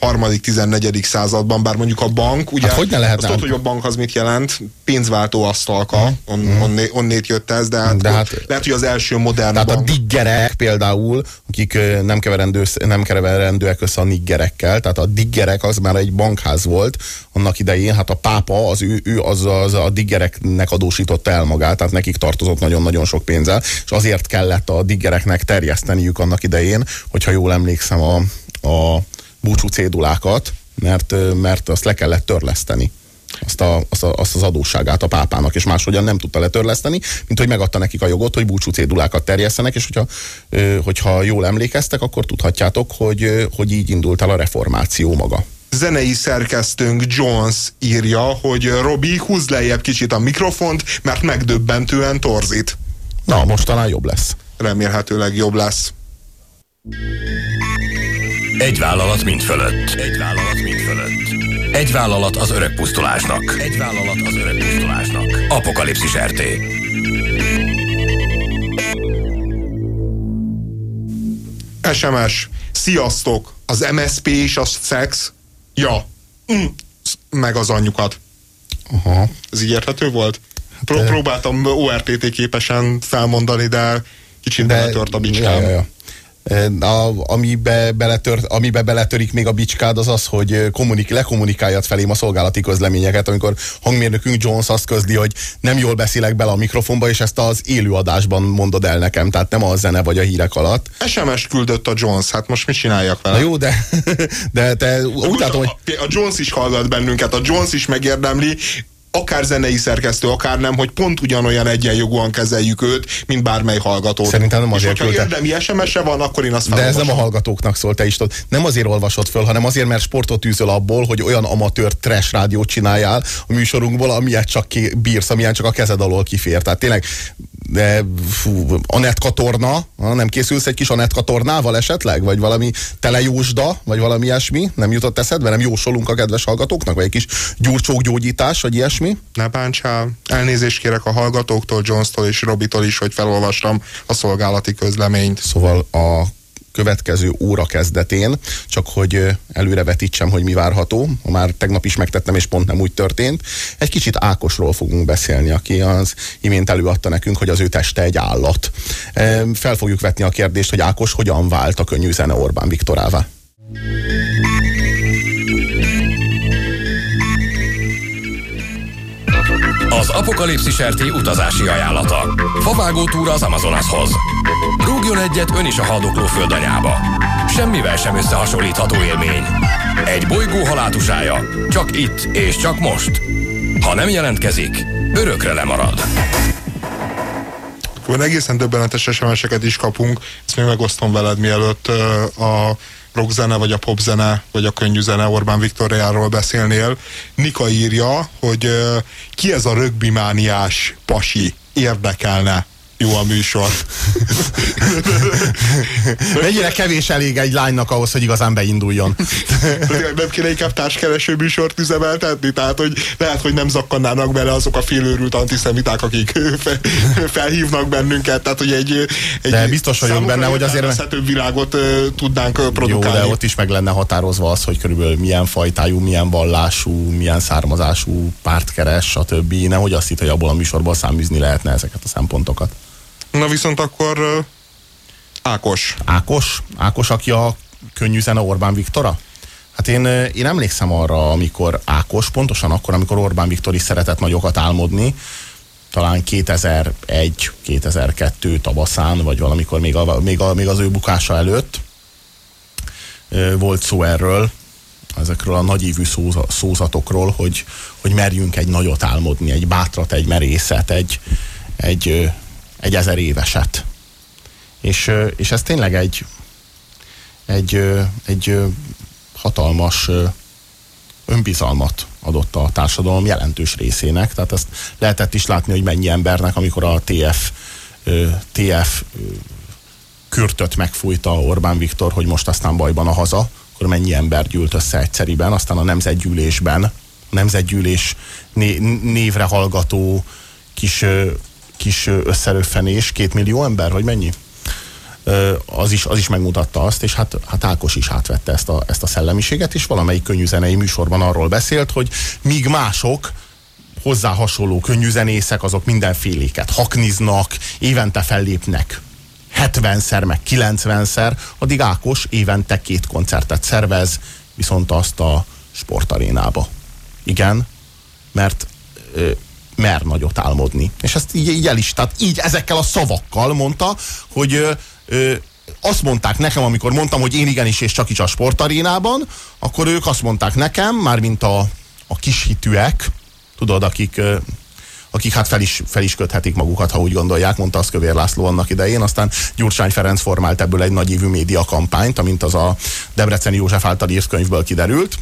harmadik, tizennegyedik században, bár mondjuk a bank, ugye, hát hogy ne azt tudod, hogy a bank az mit jelent? Pénzváltó asztalka, mm. on, mm. onné, onnét jött ez, de, hát, de hát, lehet, hogy az első modern tehát bank. a diggerek például, akik nem, keverendő, nem keverendőek össze a niggerekkel, tehát a diggerek az már egy bankház volt annak idején, hát a pápa az ő, ő az, az a diggereknek adósította el magát, tehát nekik tartozott nagyon-nagyon sok pénzzel, és azért kellett a diggereknek terjeszteniük annak idején, hogyha jól emlékszem a, a búcsú cédulákat, mert, mert azt le kellett törleszteni. Azt, a, azt, a, azt az adósságát a pápának, és máshogyan nem tudta letörleszteni, mint hogy megadta nekik a jogot, hogy búcsú cédulákat terjesztenek, és hogyha, hogyha jól emlékeztek, akkor tudhatjátok, hogy, hogy így indult el a reformáció maga zenei szerkesztőnk Jones írja, hogy Robi, húz lejjebb kicsit a mikrofont, mert megdöbbentően torzít. Na, most talán jobb lesz. Remélhetőleg jobb lesz. Egy vállalat mind fölött. Egy vállalat mind fölött. Egy vállalat az öreg pusztulásnak. Egy vállalat az öreg pusztulásnak. Apokalipszis RT. SMS. Sziasztok! Az MSP és a szex? Ja. Mm. Meg az anyjukat. Aha. Ez így érthető volt? Pró- próbáltam ORTT képesen felmondani, de kicsit de, beletört a bicskám. Ja, ja, ja. A, amibe, beletör, amibe beletörik még a bicskád az az, hogy kommunik, lekommunikáljad felém a szolgálati közleményeket, amikor hangmérnökünk Jones azt közli, hogy nem jól beszélek bele a mikrofonba, és ezt az élőadásban mondod el nekem, tehát nem a zene vagy a hírek alatt. SMS küldött a Jones, hát most mit csináljak vele? Na jó, de, de te úgy látom, hogy... A Jones is hallgat bennünket, a Jones is megérdemli, akár zenei szerkesztő, akár nem, hogy pont ugyanolyan egyenjogúan kezeljük őt, mint bármely hallgató. Szerintem nem azért És hogyha érdemi SMS-e van, akkor én azt felolvasom. De ez nem a hallgatóknak szól, te is tudod. Nem azért olvasod föl, hanem azért, mert sportot űzöl abból, hogy olyan amatőr trash rádiót csináljál a műsorunkból, amilyet csak ki, bírsz, amilyen csak a kezed alól kifér. Tehát tényleg de fú, Anett torna, nem készülsz egy kis Anett tornával esetleg? Vagy valami telejósda, vagy valami ilyesmi? Nem jutott eszedbe? Nem jósolunk a kedves hallgatóknak? Vagy egy kis gyurcsók gyógyítás, vagy ilyesmi? Ne bántsál. Elnézést kérek a hallgatóktól, Jones-tól és Robitól is, hogy felolvastam a szolgálati közleményt. Szóval a következő óra kezdetén, csak hogy előrevetítsem, hogy mi várható. Már tegnap is megtettem, és pont nem úgy történt. Egy kicsit Ákosról fogunk beszélni, aki az imént előadta nekünk, hogy az ő teste egy állat. Fel fogjuk vetni a kérdést, hogy Ákos hogyan vált a könnyű zene Orbán Viktorává. Az apokalipszis RT utazási ajánlata. Favágó túra az Amazonashoz. Rúgjon egyet ön is a haldokló földanyába. Semmivel sem összehasonlítható élmény. Egy bolygó halátusája. Csak itt és csak most. Ha nem jelentkezik, örökre lemarad. Van egészen döbbenetes SMS-eket is kapunk, ezt még megosztom veled, mielőtt a rockzene, vagy a popzene, vagy a könnyűzene Orbán Viktoriáról beszélnél. Nika írja, hogy ki ez a rögbimániás pasi, érdekelne jó a műsor. Mennyire kevés elég egy lánynak ahhoz, hogy igazán beinduljon. nem kéne inkább társkereső műsort üzemeltetni? Tehát, hogy lehet, hogy nem zakkannának bele azok a félőrült antiszemiták, akik fe, felhívnak bennünket. Tehát, hogy egy, egy De biztos vagyok benne, hogy azért... világot tudnánk produkálni. Jó, de ott is meg lenne határozva az, hogy körülbelül milyen fajtájú, milyen vallású, milyen származású párt keres, stb. Nehogy azt hitt, hogy abból a műsorból száműzni lehetne ezeket a szempontokat. Na viszont akkor Ákos. Ákos? Ákos, aki a könnyű zene Orbán Viktora? Hát én, én emlékszem arra, amikor Ákos, pontosan akkor, amikor Orbán Viktor is szeretett nagyokat álmodni, talán 2001-2002 tavaszán, vagy valamikor még, a, még, a, még az ő bukása előtt volt szó erről, ezekről a nagyívű szózatokról, hogy, hogy merjünk egy nagyot álmodni, egy bátrat, egy merészet, egy, egy, egy ezer éveset. És, és ez tényleg egy, egy, egy hatalmas önbizalmat adott a társadalom jelentős részének. Tehát ezt lehetett is látni, hogy mennyi embernek, amikor a TF, TF kürtöt megfújta Orbán Viktor, hogy most aztán bajban a haza, akkor mennyi ember gyűlt össze egyszeriben, aztán a nemzetgyűlésben, a nemzetgyűlés névre hallgató kis kis összeröffenés, két millió ember, vagy mennyi? Az is, az is megmutatta azt, és hát, hát Ákos is átvette ezt a, ezt a szellemiséget, és valamelyik könnyűzenei műsorban arról beszélt, hogy míg mások hozzá hasonló könnyűzenészek, azok mindenféléket hakniznak, évente fellépnek 70-szer, meg 90-szer, addig Ákos évente két koncertet szervez, viszont azt a sportarénába. Igen, mert mer nagyot álmodni. És ezt így, így el is, tehát így ezekkel a szavakkal mondta, hogy ö, ö, azt mondták nekem, amikor mondtam, hogy én igenis és csak is a sportarénában, akkor ők azt mondták nekem, mármint a, a kishitűek, tudod, akik, ö, akik hát fel is, fel is köthetik magukat, ha úgy gondolják, mondta az Kövér László annak idején. Aztán Gyurcsány Ferenc formált ebből egy nagyívű média kampányt, amint az a Debreceni József által írt könyvből kiderült.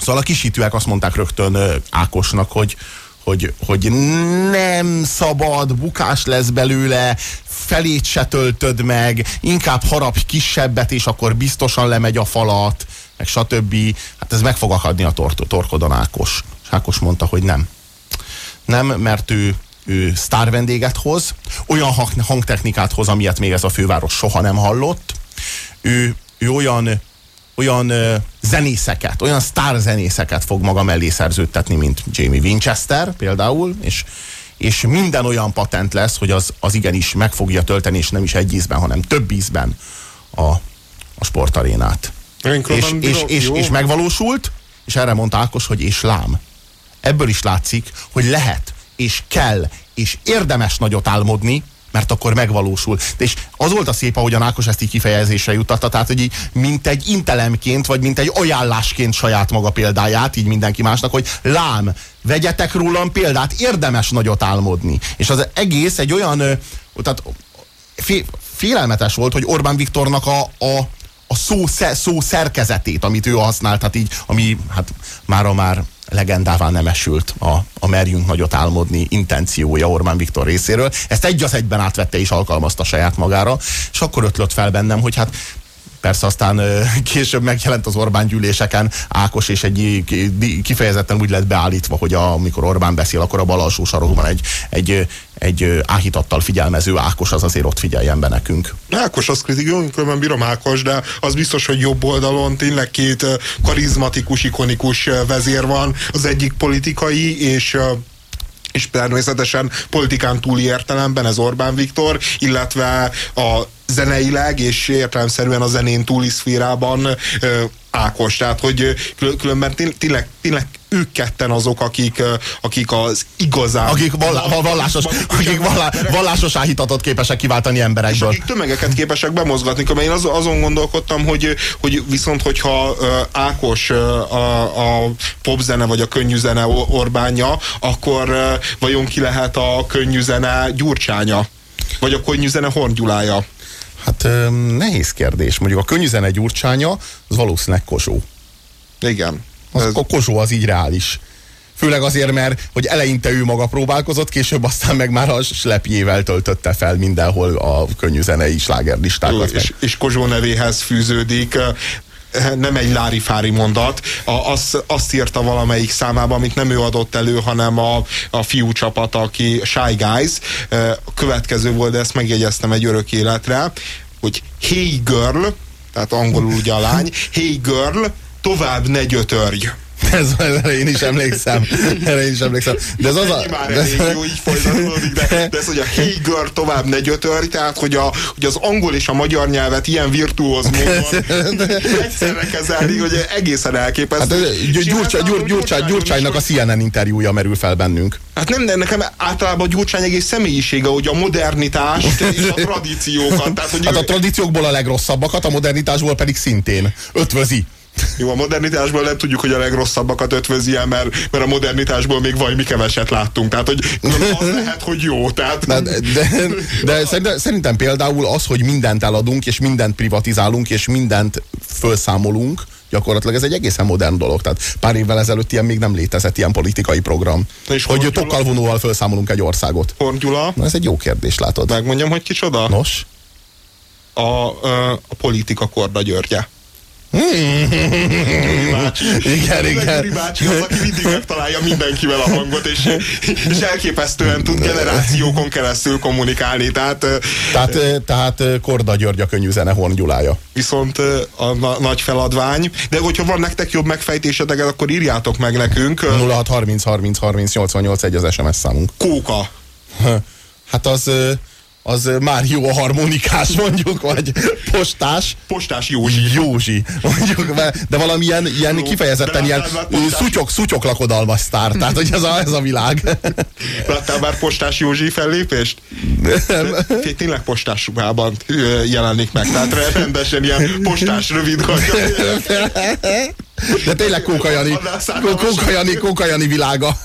Szóval a kisítőek azt mondták rögtön Ákosnak, hogy, hogy, hogy nem szabad, bukás lesz belőle, felét se töltöd meg, inkább harap kisebbet, és akkor biztosan lemegy a falat, meg stb. Hát ez meg fog akadni a tor torkodon Ákos. És Ákos mondta, hogy nem. Nem, mert ő, ő sztár vendéget hoz, olyan hangtechnikát hoz, amilyet még ez a főváros soha nem hallott. Ő, ő olyan olyan ö, zenészeket, olyan sztár zenészeket fog maga mellé szerződtetni, mint Jamie Winchester például, és, és minden olyan patent lesz, hogy az, az igenis meg fogja tölteni, és nem is egy ízben, hanem több ízben a, a sportarénát. És, és, és, és megvalósult, és erre mondta Ákos, hogy és lám. Ebből is látszik, hogy lehet, és kell, és érdemes nagyot álmodni, mert akkor megvalósul. És az volt a szép, ahogy a Nákos ezt így kifejezésre juttatta, tehát hogy így, mint egy intelemként, vagy mint egy ajánlásként saját maga példáját, így mindenki másnak, hogy lám, vegyetek rólam példát, érdemes nagyot álmodni. És az egész egy olyan, tehát félelmetes volt, hogy Orbán Viktornak a, a, a szó, szó szerkezetét, amit ő használt, tehát így, ami hát mára már legendává nem esült a, a merjünk nagyot álmodni intenciója Orbán Viktor részéről. Ezt egy az egyben átvette és alkalmazta saját magára, és akkor ötlött fel bennem, hogy hát Persze aztán később megjelent az Orbán gyűléseken Ákos, és egy kifejezetten úgy lett beállítva, hogy a, amikor Orbán beszél, akkor a bal alsó sarokban egy, egy, egy áhítattal figyelmező Ákos az azért ott figyeljen be nekünk. Ákos az kritikus, különben bírom Ákos, de az biztos, hogy jobb oldalon tényleg két karizmatikus, ikonikus vezér van, az egyik politikai, és és természetesen politikán túli értelemben ez Orbán Viktor, illetve a zeneileg és értelemszerűen a zenén túli szférában Ákos. Tehát, hogy kül- különben tény- tényleg, tényleg ők ketten azok, akik, akik az igazán... Akik, vallá, vallásos, akik vallá, vallásos áhítatot képesek kiváltani és emberekből. akik tömegeket képesek bemozgatni, mert én az, azon gondolkodtam, hogy, hogy viszont, hogyha Ákos a, a popzene vagy a könnyűzene o- Orbánja, akkor vajon ki lehet a könnyűzene Gyurcsánya? Vagy a könnyűzene Horngyulája? Hát nehéz kérdés. Mondjuk a könnyűzene gyurcsánya, az valószínűleg Kozsó. Igen. Az, Ez- a Kozsó az így reális. Főleg azért, mert hogy eleinte ő maga próbálkozott, később aztán meg már a slepjével töltötte fel mindenhol a könnyű zenei slágerlistákat. és, és Kozsó nevéhez fűződik nem egy lári-fári mondat, a, azt, azt írta valamelyik számában, amit nem ő adott elő, hanem a, a fiú csapat, aki Shy Guys. Következő volt, de ezt megjegyeztem egy örök életre, hogy Hey Girl, tehát angolul ugye a lány, Hey Girl, tovább ne gyötörj. Ez, erre én is emlékszem. Erre én is emlékszem. De ez az a... Már de, elég jó, így folytatódik, de, de ez, hogy a hey girl tovább ne gyötörj, tehát hogy, a, hogy az angol és a magyar nyelvet ilyen virtuóz módon egyszerre kezelni, hogy egészen elképesztő. Hát ez Gy- És én Gyurcsány, általában Gyur, Gyurcsányon Gyurcsánynak a CNN interjúja merül fel bennünk. Hát nem, de nekem általában Gyurcsány egész személyisége, hogy a modernitást és a tradíciókat, tehát hogy Hát ő, a tradíciókból a legrosszabbakat, a modernitásból pedig szintén. Ötvözi. Jó, a modernitásból nem tudjuk, hogy a legrosszabbakat ötvözi el, mert, mert a modernitásból még valami keveset láttunk. Tehát, hogy az lehet, hogy jó. Tehát, De, de, de szerintem, szerintem például az, hogy mindent eladunk, és mindent privatizálunk, és mindent felszámolunk, gyakorlatilag ez egy egészen modern dolog. Tehát pár évvel ezelőtt ilyen még nem létezett ilyen politikai program. És hogy tokkal vonóval felszámolunk egy országot. Horn Gyula, Na ez egy jó kérdés, látod? megmondjam, hogy kicsoda? Nos? A, a, a politika Korda Györgye. Igen, igen. Gyuri bácsi az, aki mindig megtalálja mindenkivel a hangot, és, és elképesztően tud generációkon keresztül kommunikálni. Tehát Tehát, tehát Korda György a könnyű zene Horn Gyulája. viszont a na- nagy feladvány. De hogyha van nektek jobb megfejtésetek, akkor írjátok meg nekünk. Ö, 06 30 30 30 88 egy az SMS számunk. Kóka. Hát az, az már jó a harmonikás mondjuk, vagy postás. Postás Józsi. Józsi, mondjuk, de- valamilyen ilyen kifejezetten de ilyen szutyok, szutyok lakodalmas sztár, tehát hogy ez a, ez a világ. Láttál már Postás Józsi fellépést? Té- Tényleg postás ruhában jelenik meg, tehát rendesen ilyen postás rövid De tényleg Kóka Jani, Annál szánalmas. Kóka Jani, Kóka Jani világa.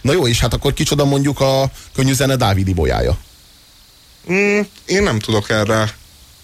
Na jó, és hát akkor kicsoda mondjuk a könnyű zene Dávidi bolyája. Mm, én nem tudok erre.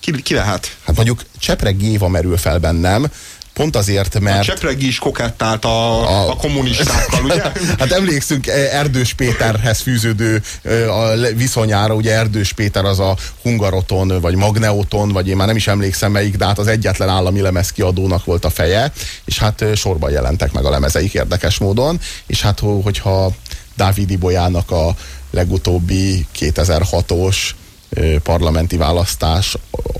Ki, ki lehet? Hát mondjuk Csepreg Éva merül fel bennem, pont azért, A mert... Csepregi is kokettált a, A- a kommunistákkal, ugye? Hát emlékszünk eh, Erdős Péterhez fűződő eh, a viszonyára, ugye Erdős Péter az a Hungaroton, vagy Magneoton, vagy én már nem is emlékszem melyik, de hát az egyetlen állami lemezkiadónak volt a feje, és hát eh, sorban jelentek meg a lemezeik érdekes módon, és hát ho- hogyha Dávidi Bolyának a legutóbbi 2006-os eh, parlamenti választás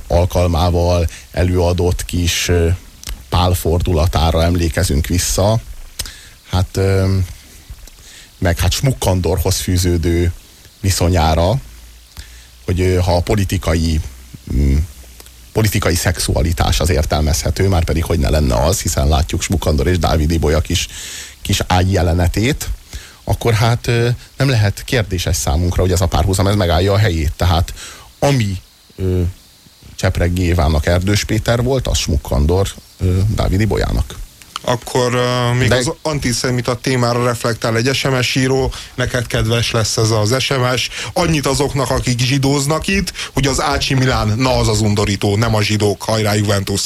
alkalmával előadott kis pálfordulatára emlékezünk vissza, hát meg hát Smukkandorhoz fűződő viszonyára, hogy ha a politikai mm, politikai szexualitás az értelmezhető, már pedig hogy ne lenne az, hiszen látjuk Smukkandor és Dávid Ibolya kis, kis ágy jelenetét, akkor hát nem lehet kérdéses számunkra, hogy ez a párhuzam ez megállja a helyét. Tehát ami Csepreg Évának Erdős Péter volt, az Smukkandor ö, Dávid Ibolyának. Akkor uh, még De- az antiszemita témára reflektál egy SMS író, neked kedves lesz ez az SMS. Annyit azoknak, akik zsidóznak itt, hogy az Ácsi Milán, na az az undorító, nem a zsidók, hajrá Juventus.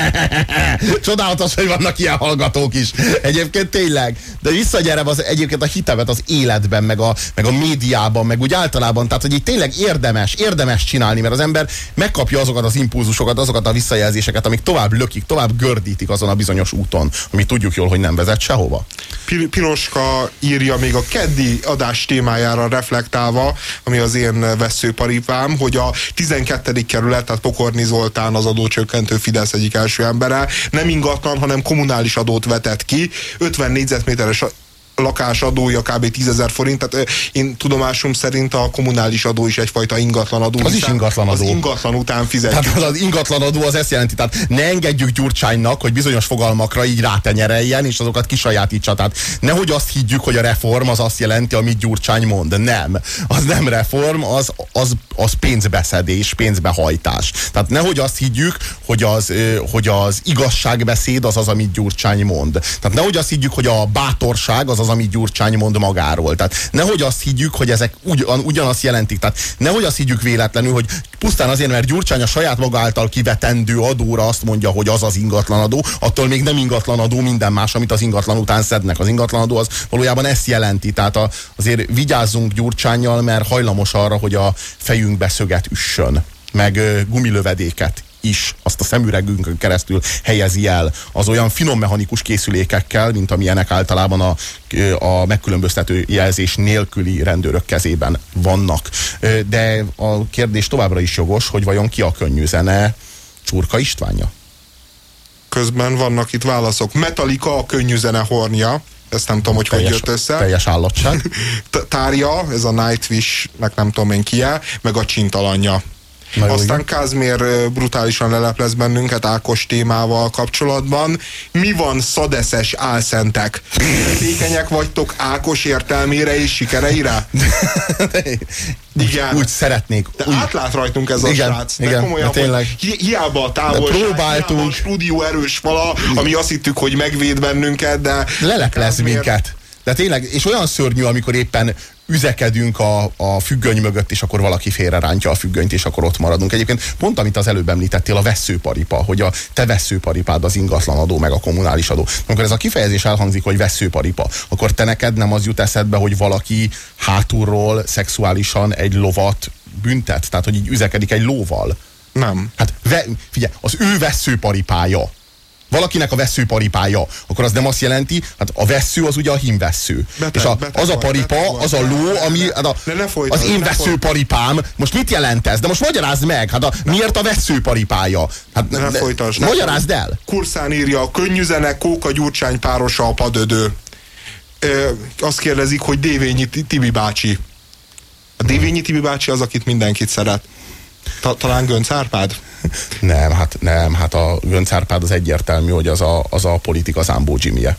Csodálatos, hogy vannak ilyen hallgatók is. Egyébként tényleg. De visszagyerem az, egyébként a hitemet az életben, meg a, meg a médiában, meg úgy általában. Tehát, hogy így tényleg érdemes, érdemes csinálni, mert az ember megkapja azokat az impulzusokat, azokat a visszajelzéseket, amik tovább lökik, tovább gördítik azon a bizonyos úton, ami tudjuk jól, hogy nem vezet sehova. Pir- Piroska írja még a keddi adás témájára reflektálva, ami az én veszőparipám, hogy a 12. kerület, tehát Pokorni Zoltán az adócsökkentő Fidesz egyik első embere, nem ingatlan, hanem kommunális adót vetett ki, 50 négyzetméteres lakás adója kb. 10 ezer forint, tehát én tudomásom szerint a kommunális adó is egyfajta ingatlan adó. Az is ingatlan Az adó. ingatlan után fizetjük. Tehát az, az ingatlan adó az ezt jelenti. Tehát ne engedjük Gyurcsánynak, hogy bizonyos fogalmakra így rátenyereljen, és azokat kisajátítsa. Tehát nehogy azt higgyük, hogy a reform az azt jelenti, amit Gyurcsány mond. Nem. Az nem reform, az, az, az pénzbeszedés, pénzbehajtás. Tehát nehogy azt higgyük, hogy az, hogy az igazságbeszéd az az, amit Gyurcsány mond. Tehát nehogy azt higgyük, hogy a bátorság az az, amit Gyurcsány mond magáról. Tehát nehogy azt higgyük, hogy ezek ugyan, ugyanazt jelentik. Tehát nehogy azt higgyük véletlenül, hogy pusztán azért, mert Gyurcsány a saját maga által kivetendő adóra azt mondja, hogy az az ingatlanadó, attól még nem ingatlanadó minden más, amit az ingatlan után szednek. Az ingatlanadó az valójában ezt jelenti. Tehát a, azért vigyázzunk Gyurcsányjal, mert hajlamos arra, hogy a fejünkbe szöget üssön, meg gumilövedéket is azt a szemüregünkön keresztül helyezi el az olyan finom mechanikus készülékekkel, mint amilyenek általában a, a megkülönböztető jelzés nélküli rendőrök kezében vannak. De a kérdés továbbra is jogos, hogy vajon ki a könnyű zene Csurka Istvánja? Közben vannak itt válaszok. Metallica a könnyű zene hornja. Ezt nem tudom, hogy hogy Teljes, jött össze. teljes állatság. Tárja, ez a Nightwish-nek nem tudom én ki meg a csintalanya. Na jó, Aztán igen. Kázmér brutálisan leleplez bennünket Ákos témával kapcsolatban. Mi van szadeszes álszentek? Tékenyek vagytok Ákos értelmére és sikereire? Igen. Úgy szeretnék. De úgy, átlát rajtunk ez a Igen, srác. De igen, komolyan, tényleg. hogy hi- hiába a távolság, De próbáltunk. hiába a stúdió erős fala, ami azt hittük, hogy megvéd bennünket, de... leleplez minket. De tényleg, és olyan szörnyű, amikor éppen üzekedünk a, a függöny mögött, és akkor valaki félrerántja a függönyt, és akkor ott maradunk. Egyébként pont, amit az előbb említettél, a veszőparipa, hogy a te veszőparipád az ingatlanadó, meg a kommunális adó. Amikor ez a kifejezés elhangzik, hogy veszőparipa, akkor te neked nem az jut eszedbe, hogy valaki hátulról szexuálisan egy lovat büntet? Tehát, hogy így üzekedik egy lóval? Nem. Hát ve, figyelj, az ő veszőparipája, valakinek a veszőparipája, akkor az nem azt jelenti, hát a vesző az ugye a hímvessző. Beteg, és a, beteg az a paripa, beteg az a ló, ami hát a, Ne, ne folytasd, az én ne veszőparipám. Most mit jelent ez? De most magyarázd meg, hát a, miért a veszőparipája? Hát Ne folytasd. ne Magyarázd el. Kurszán írja, a könnyű zene, Kóka Gyurcsány párosa a padödő. Ö, azt kérdezik, hogy Dévényi Ti- Tibi bácsi. A Dévényi Tibi bácsi az, akit mindenkit szeret. Ta, talán Gönc Árpád? Nem, hát nem, hát a Gönc Árpád az egyértelmű, hogy az a, az a politika zámbó Jimmy-je.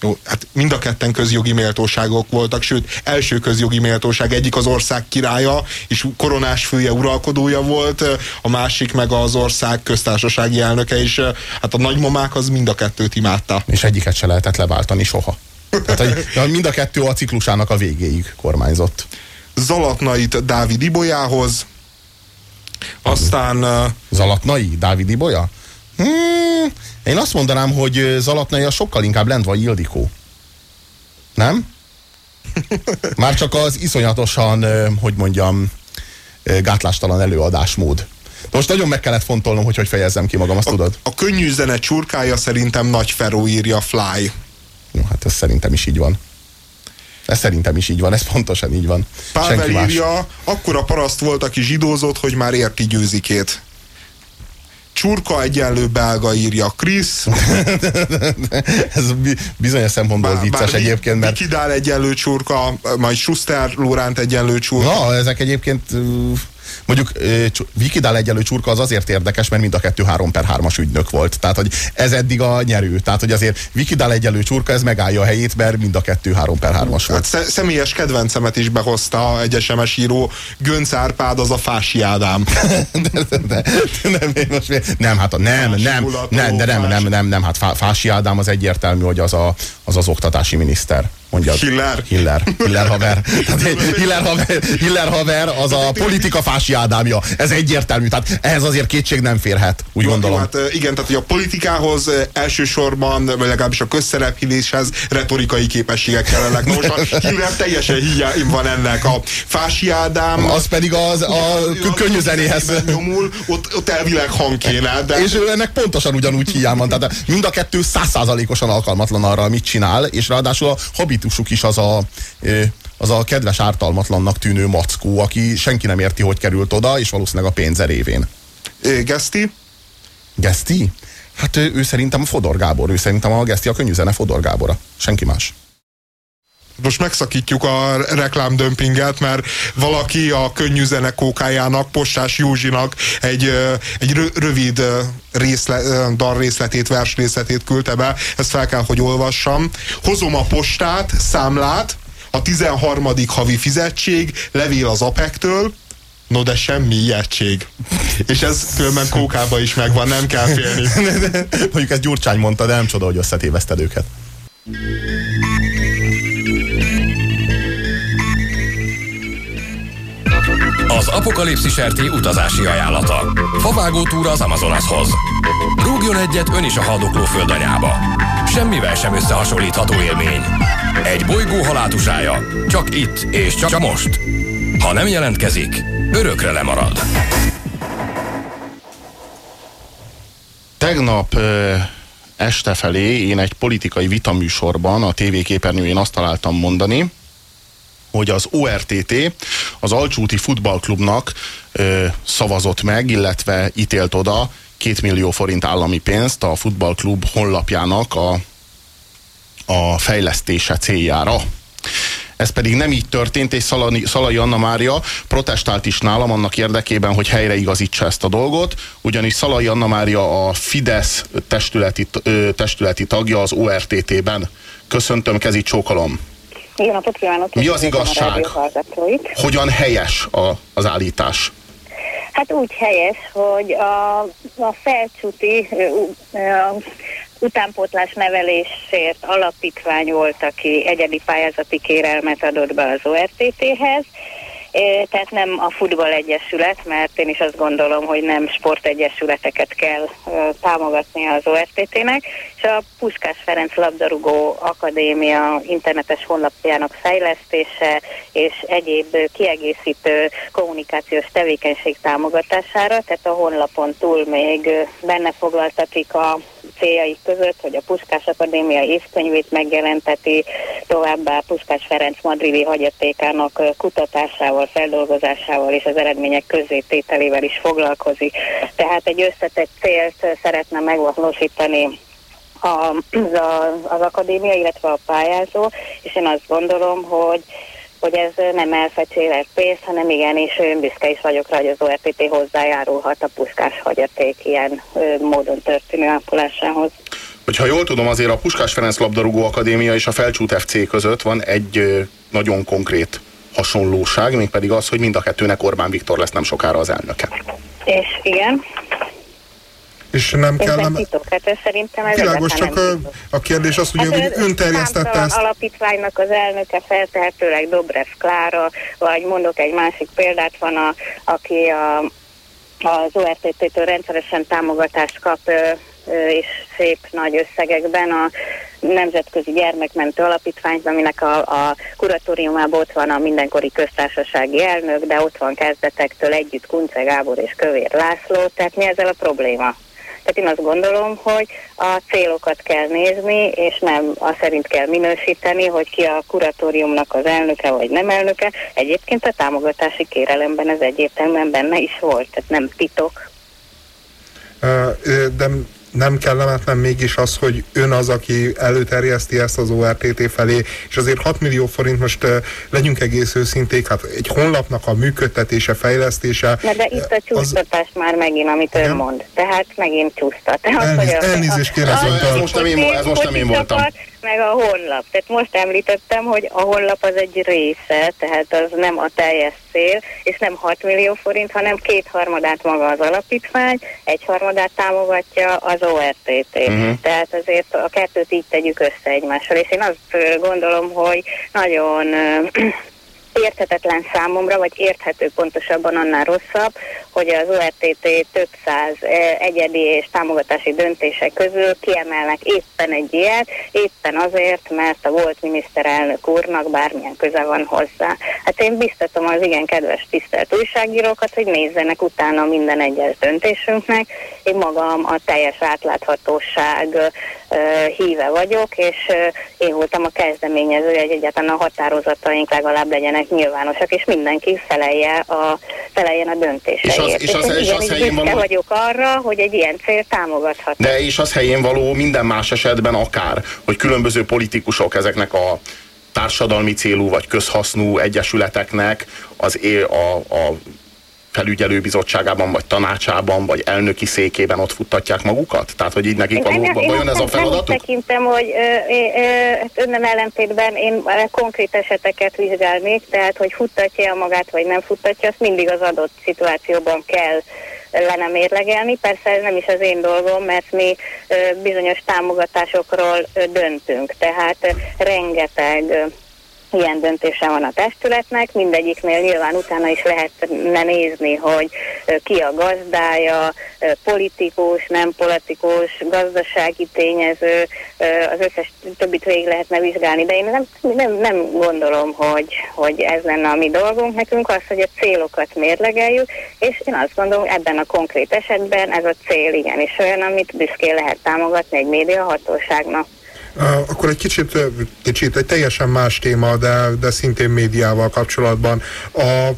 Jó, hát mind a ketten közjogi méltóságok voltak, sőt, első közjogi méltóság, egyik az ország királya, és koronás fője uralkodója volt, a másik meg az ország köztársasági elnöke, és hát a nagymamák az mind a kettőt imádta. És egyiket se lehetett leváltani soha. Tehát, hogy mind a kettő a ciklusának a végéig kormányzott. Zalatnait Dávid Ibolyához, aztán Zalatnai, Dávid Ibolya? Hmm, én azt mondanám, hogy Zalatnai a sokkal inkább lent van Ildikó. Nem? Már csak az iszonyatosan, hogy mondjam, gátlástalan előadásmód. De most nagyon meg kellett fontolnom, hogy hogy fejezzem ki magam, azt tudod? a könnyű zene csurkája szerintem Nagy Feró írja Fly. Jó, hát ez szerintem is így van. Ez szerintem is így van, ez pontosan így van. Pável Senki más. írja, akkora paraszt volt, aki zsidózott, hogy már érti győzikét. Csurka egyenlő belga írja Krisz. ez bi- bizonyos szempontból vicces Vi- egyébként, mert Vikidál egyenlő csurka, majd Schuster Lóránt egyenlő csurka. Na, ezek egyébként mondjuk Vikidál egyelő csurka az azért érdekes, mert mind a kettő 3 per 3-as ügynök volt. Tehát, hogy ez eddig a nyerő. Tehát, hogy azért Vikidál egyelő csurka, ez megállja a helyét, mert mind a kettő 3 per 3-as Hát volt. sze- személyes kedvencemet is behozta egy SMS író, Gönc Árpád az a Fási Ádám. De, de, de, nem, most nem, hát a, nem, nem, nem, de nem, nem, nem, nem, hát Fá- Fási Ádám az egyértelmű, hogy az a, az, az oktatási miniszter. Mondja. Hiller. Hiller. Hiller haver. Tehát Hiller haver, Hiller haver az a politika Fási Ádámja. Ez egyértelmű. Tehát ehhez azért kétség nem férhet, úgy Jó, gondolom. Jó, hát igen, tehát hogy a politikához elsősorban, vagy legalábbis a közszerepléshez retorikai képességek kellenek. Na most a Hiller teljesen hiány van ennek. A Fási Ádám Az pedig az a könnyű zenéhez. nyomul, ott, ott elvileg hang kéne, de És ő ennek pontosan ugyanúgy hiány van. Tehát mind a kettő százszázalékosan alkalmatlan arra, amit csinál, és ráadásul a habitusuk is az a, az a kedves ártalmatlannak tűnő mackó, aki senki nem érti, hogy került oda, és valószínűleg a pénze révén. Geszti, Geszti? Hát ő, ő szerintem a Fodor Gábor, ő szerintem a Geszti a könnyű zene Fodor Gábora. Senki más. Most megszakítjuk a reklámdömpinget, mert valaki a könnyű zenekókájának, Postás Józsinak egy, egy rö- rövid ö, részle, ö, dalrészletét, versrészletét küldte be, ezt fel kell, hogy olvassam. Hozom a postát, számlát, a 13. havi fizetség, levél az apektől, No de semmi ijegység. És ez különben kókába is megvan, nem kell félni. Mondjuk ezt Gyurcsány mondta, de nem csoda, hogy összetéveszted őket. Az apokalipszis RT utazási ajánlata. Favágó túra az Amazonashoz. Rúgjon egyet ön is a haldokló földanyába. Semmivel sem összehasonlítható élmény. Egy bolygó halátusája. Csak itt és csak most. Ha nem jelentkezik, örökre lemarad. Tegnap este felé én egy politikai vitaműsorban a TV képernyőjén azt találtam mondani, hogy az ORTT az Alcsúti Futballklubnak ö, szavazott meg, illetve ítélt oda két millió forint állami pénzt a futballklub honlapjának a, a fejlesztése céljára. Ez pedig nem így történt, és Szalai, Szalai Anna Mária protestált is nálam annak érdekében, hogy helyreigazítsa ezt a dolgot, ugyanis Szalai Anna Mária a Fidesz testületi, testületi tagja az ORTT-ben. Köszöntöm, kezi csókolom. Jó napot kívánok! Mi az a igazság? Hogyan helyes a, az állítás? Hát úgy helyes, hogy a, a felcsúti ö, ö, utánpótlás nevelésért alapítvány volt, aki egyedi pályázati kérelmet adott be az ORTT-hez, tehát nem a futballegyesület, mert én is azt gondolom, hogy nem sportegyesületeket kell támogatni az ORTT-nek, és a Puskás Ferenc Labdarúgó Akadémia internetes honlapjának fejlesztése és egyéb kiegészítő kommunikációs tevékenység támogatására, tehát a honlapon túl még benne foglaltatik a céljaik között, hogy a Puskás Akadémia évkönyvét megjelenteti, továbbá Puskás Ferenc madridi hagyatékának kutatásával, feldolgozásával és az eredmények közzétételével is foglalkozik. Tehát egy összetett célt szeretne megvalósítani az, az akadémia, illetve a pályázó, és én azt gondolom, hogy hogy ez nem elfecsélett pénz, hanem igenis én büszke is vagyok rá, hogy az ORTT hozzájárulhat a puskás hagyaték ilyen módon történő ápolásához. Hogyha jól tudom, azért a Puskás Ferenc Labdarúgó Akadémia és a Felcsút FC között van egy nagyon konkrét hasonlóság, mégpedig az, hogy mind a kettőnek Orbán Viktor lesz nem sokára az elnöke. És igen, És nem kell... nem titok, hát ez szerintem ez Világos, csak titok. a kérdés az, hogy Hát, ön, ön terjesztette ezt. alapítványnak az elnöke feltehetőleg Dobrev Klára, vagy mondok egy másik példát, van, a, aki a, az ORTT-től rendszeresen támogatást kap, és szép nagy összegekben a Nemzetközi Gyermekmentő Alapítványt, aminek a, a kuratóriumában ott van a mindenkori köztársasági elnök, de ott van kezdetektől együtt Kunce Gábor és Kövér László, tehát mi ezzel a probléma? Tehát én azt gondolom, hogy a célokat kell nézni, és nem azt szerint kell minősíteni, hogy ki a kuratóriumnak az elnöke vagy nem elnöke. Egyébként a támogatási kérelemben ez egyértelműen benne is volt, tehát nem titok. De nem kellemetlen mégis az, hogy ön az, aki előterjeszti ezt az ORTT felé, és azért 6 millió forint, most legyünk egész őszinték, hát egy honlapnak a működtetése, fejlesztése. Na de itt a az- csúsztatás már megint, amit ön Igen? mond. Tehát megint csúsztat. Elnéz- elnézést az, hogy Ez most nem én- ez most nem én hogy voltam. csapat, Meg a honlap. Tehát most említettem, hogy a honlap az egy része, tehát az nem a teljes cél, és nem 6 millió forint, hanem kétharmadát maga az alapítvány, egyharmadát támogatja az ORTT. Uh-huh. Tehát azért a kettőt így tegyük össze egymással, és én azt gondolom, hogy nagyon érthetetlen számomra, vagy érthető pontosabban annál rosszabb, hogy az ORTT több száz eh, egyedi és támogatási döntése közül kiemelnek éppen egy ilyet, éppen azért, mert a volt miniszterelnök úrnak bármilyen köze van hozzá. Hát én biztatom az igen kedves tisztelt újságírókat, hogy nézzenek utána minden egyes döntésünknek. Én magam a teljes átláthatóság híve vagyok, és én voltam a kezdeményező, hogy egyáltalán a határozataink legalább legyenek nyilvánosak, és mindenki felelje a, feleljen a döntéseért. És az- és az- és az helyén való- vagyok arra, hogy egy ilyen cél támogathat. De és az helyén való minden más esetben akár, hogy különböző politikusok ezeknek a társadalmi célú vagy közhasznú egyesületeknek az a, a felügyelőbizottságában, vagy tanácsában, vagy elnöki székében ott futtatják magukat? Tehát, hogy így nekik valóban vajon ez a feladatuk? Nem tekintem, hogy ö, ö, hát önnel ellentétben én konkrét eseteket vizsgálnék, tehát hogy futtatja magát, vagy nem futtatja, azt mindig az adott szituációban kell lenne mérlegelni. Persze ez nem is az én dolgom, mert mi bizonyos támogatásokról döntünk, tehát rengeteg ilyen döntése van a testületnek, mindegyiknél nyilván utána is lehetne nézni, hogy ki a gazdája, politikus, nem politikus, gazdasági tényező, az összes többit végig lehetne vizsgálni, de én nem, nem, nem gondolom, hogy, hogy ez lenne a mi dolgunk. Nekünk az, hogy a célokat mérlegeljük, és én azt gondolom, ebben a konkrét esetben ez a cél igenis olyan, amit büszkén lehet támogatni egy média hatóságnak. Uh, akkor egy kicsit, kicsit, egy teljesen más téma, de, de szintén médiával kapcsolatban. A,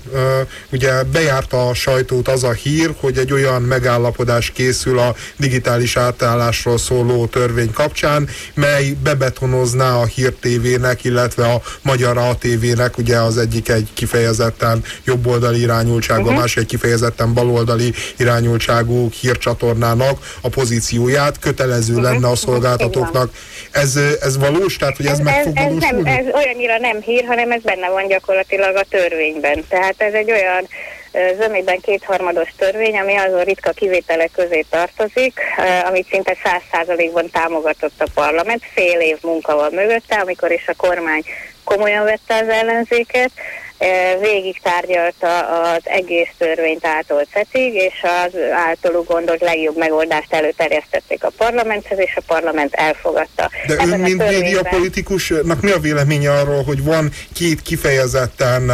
ugye bejárt a sajtót az a hír, hogy egy olyan megállapodás készül a digitális átállásról szóló törvény kapcsán, mely bebetonozná a Hír TV-nek, illetve a Magyar ATV-nek, ugye az egyik egy kifejezetten jobboldali irányultságú, uh-huh. a másik egy kifejezetten baloldali irányultságú hírcsatornának a pozícióját, kötelező uh-huh. lenne a szolgáltatóknak. Ez ez, ez valós? Tehát, hogy ez, ez meg fog ez, ez, valósulni? nem, ez olyannyira nem hír, hanem ez benne van gyakorlatilag a törvényben. Tehát ez egy olyan zömében kétharmados törvény, ami azon ritka kivételek közé tartozik, amit szinte száz százalékban támogatott a parlament. Fél év munka van mögötte, amikor is a kormány komolyan vette az ellenzéket, végig tárgyalta az egész törvényt ától cetig, és az általuk gondolt legjobb megoldást előterjesztették a parlamenthez, és a parlament elfogadta. De Ebben ön, mint médiapolitikusnak mi a véleménye arról, hogy van két kifejezetten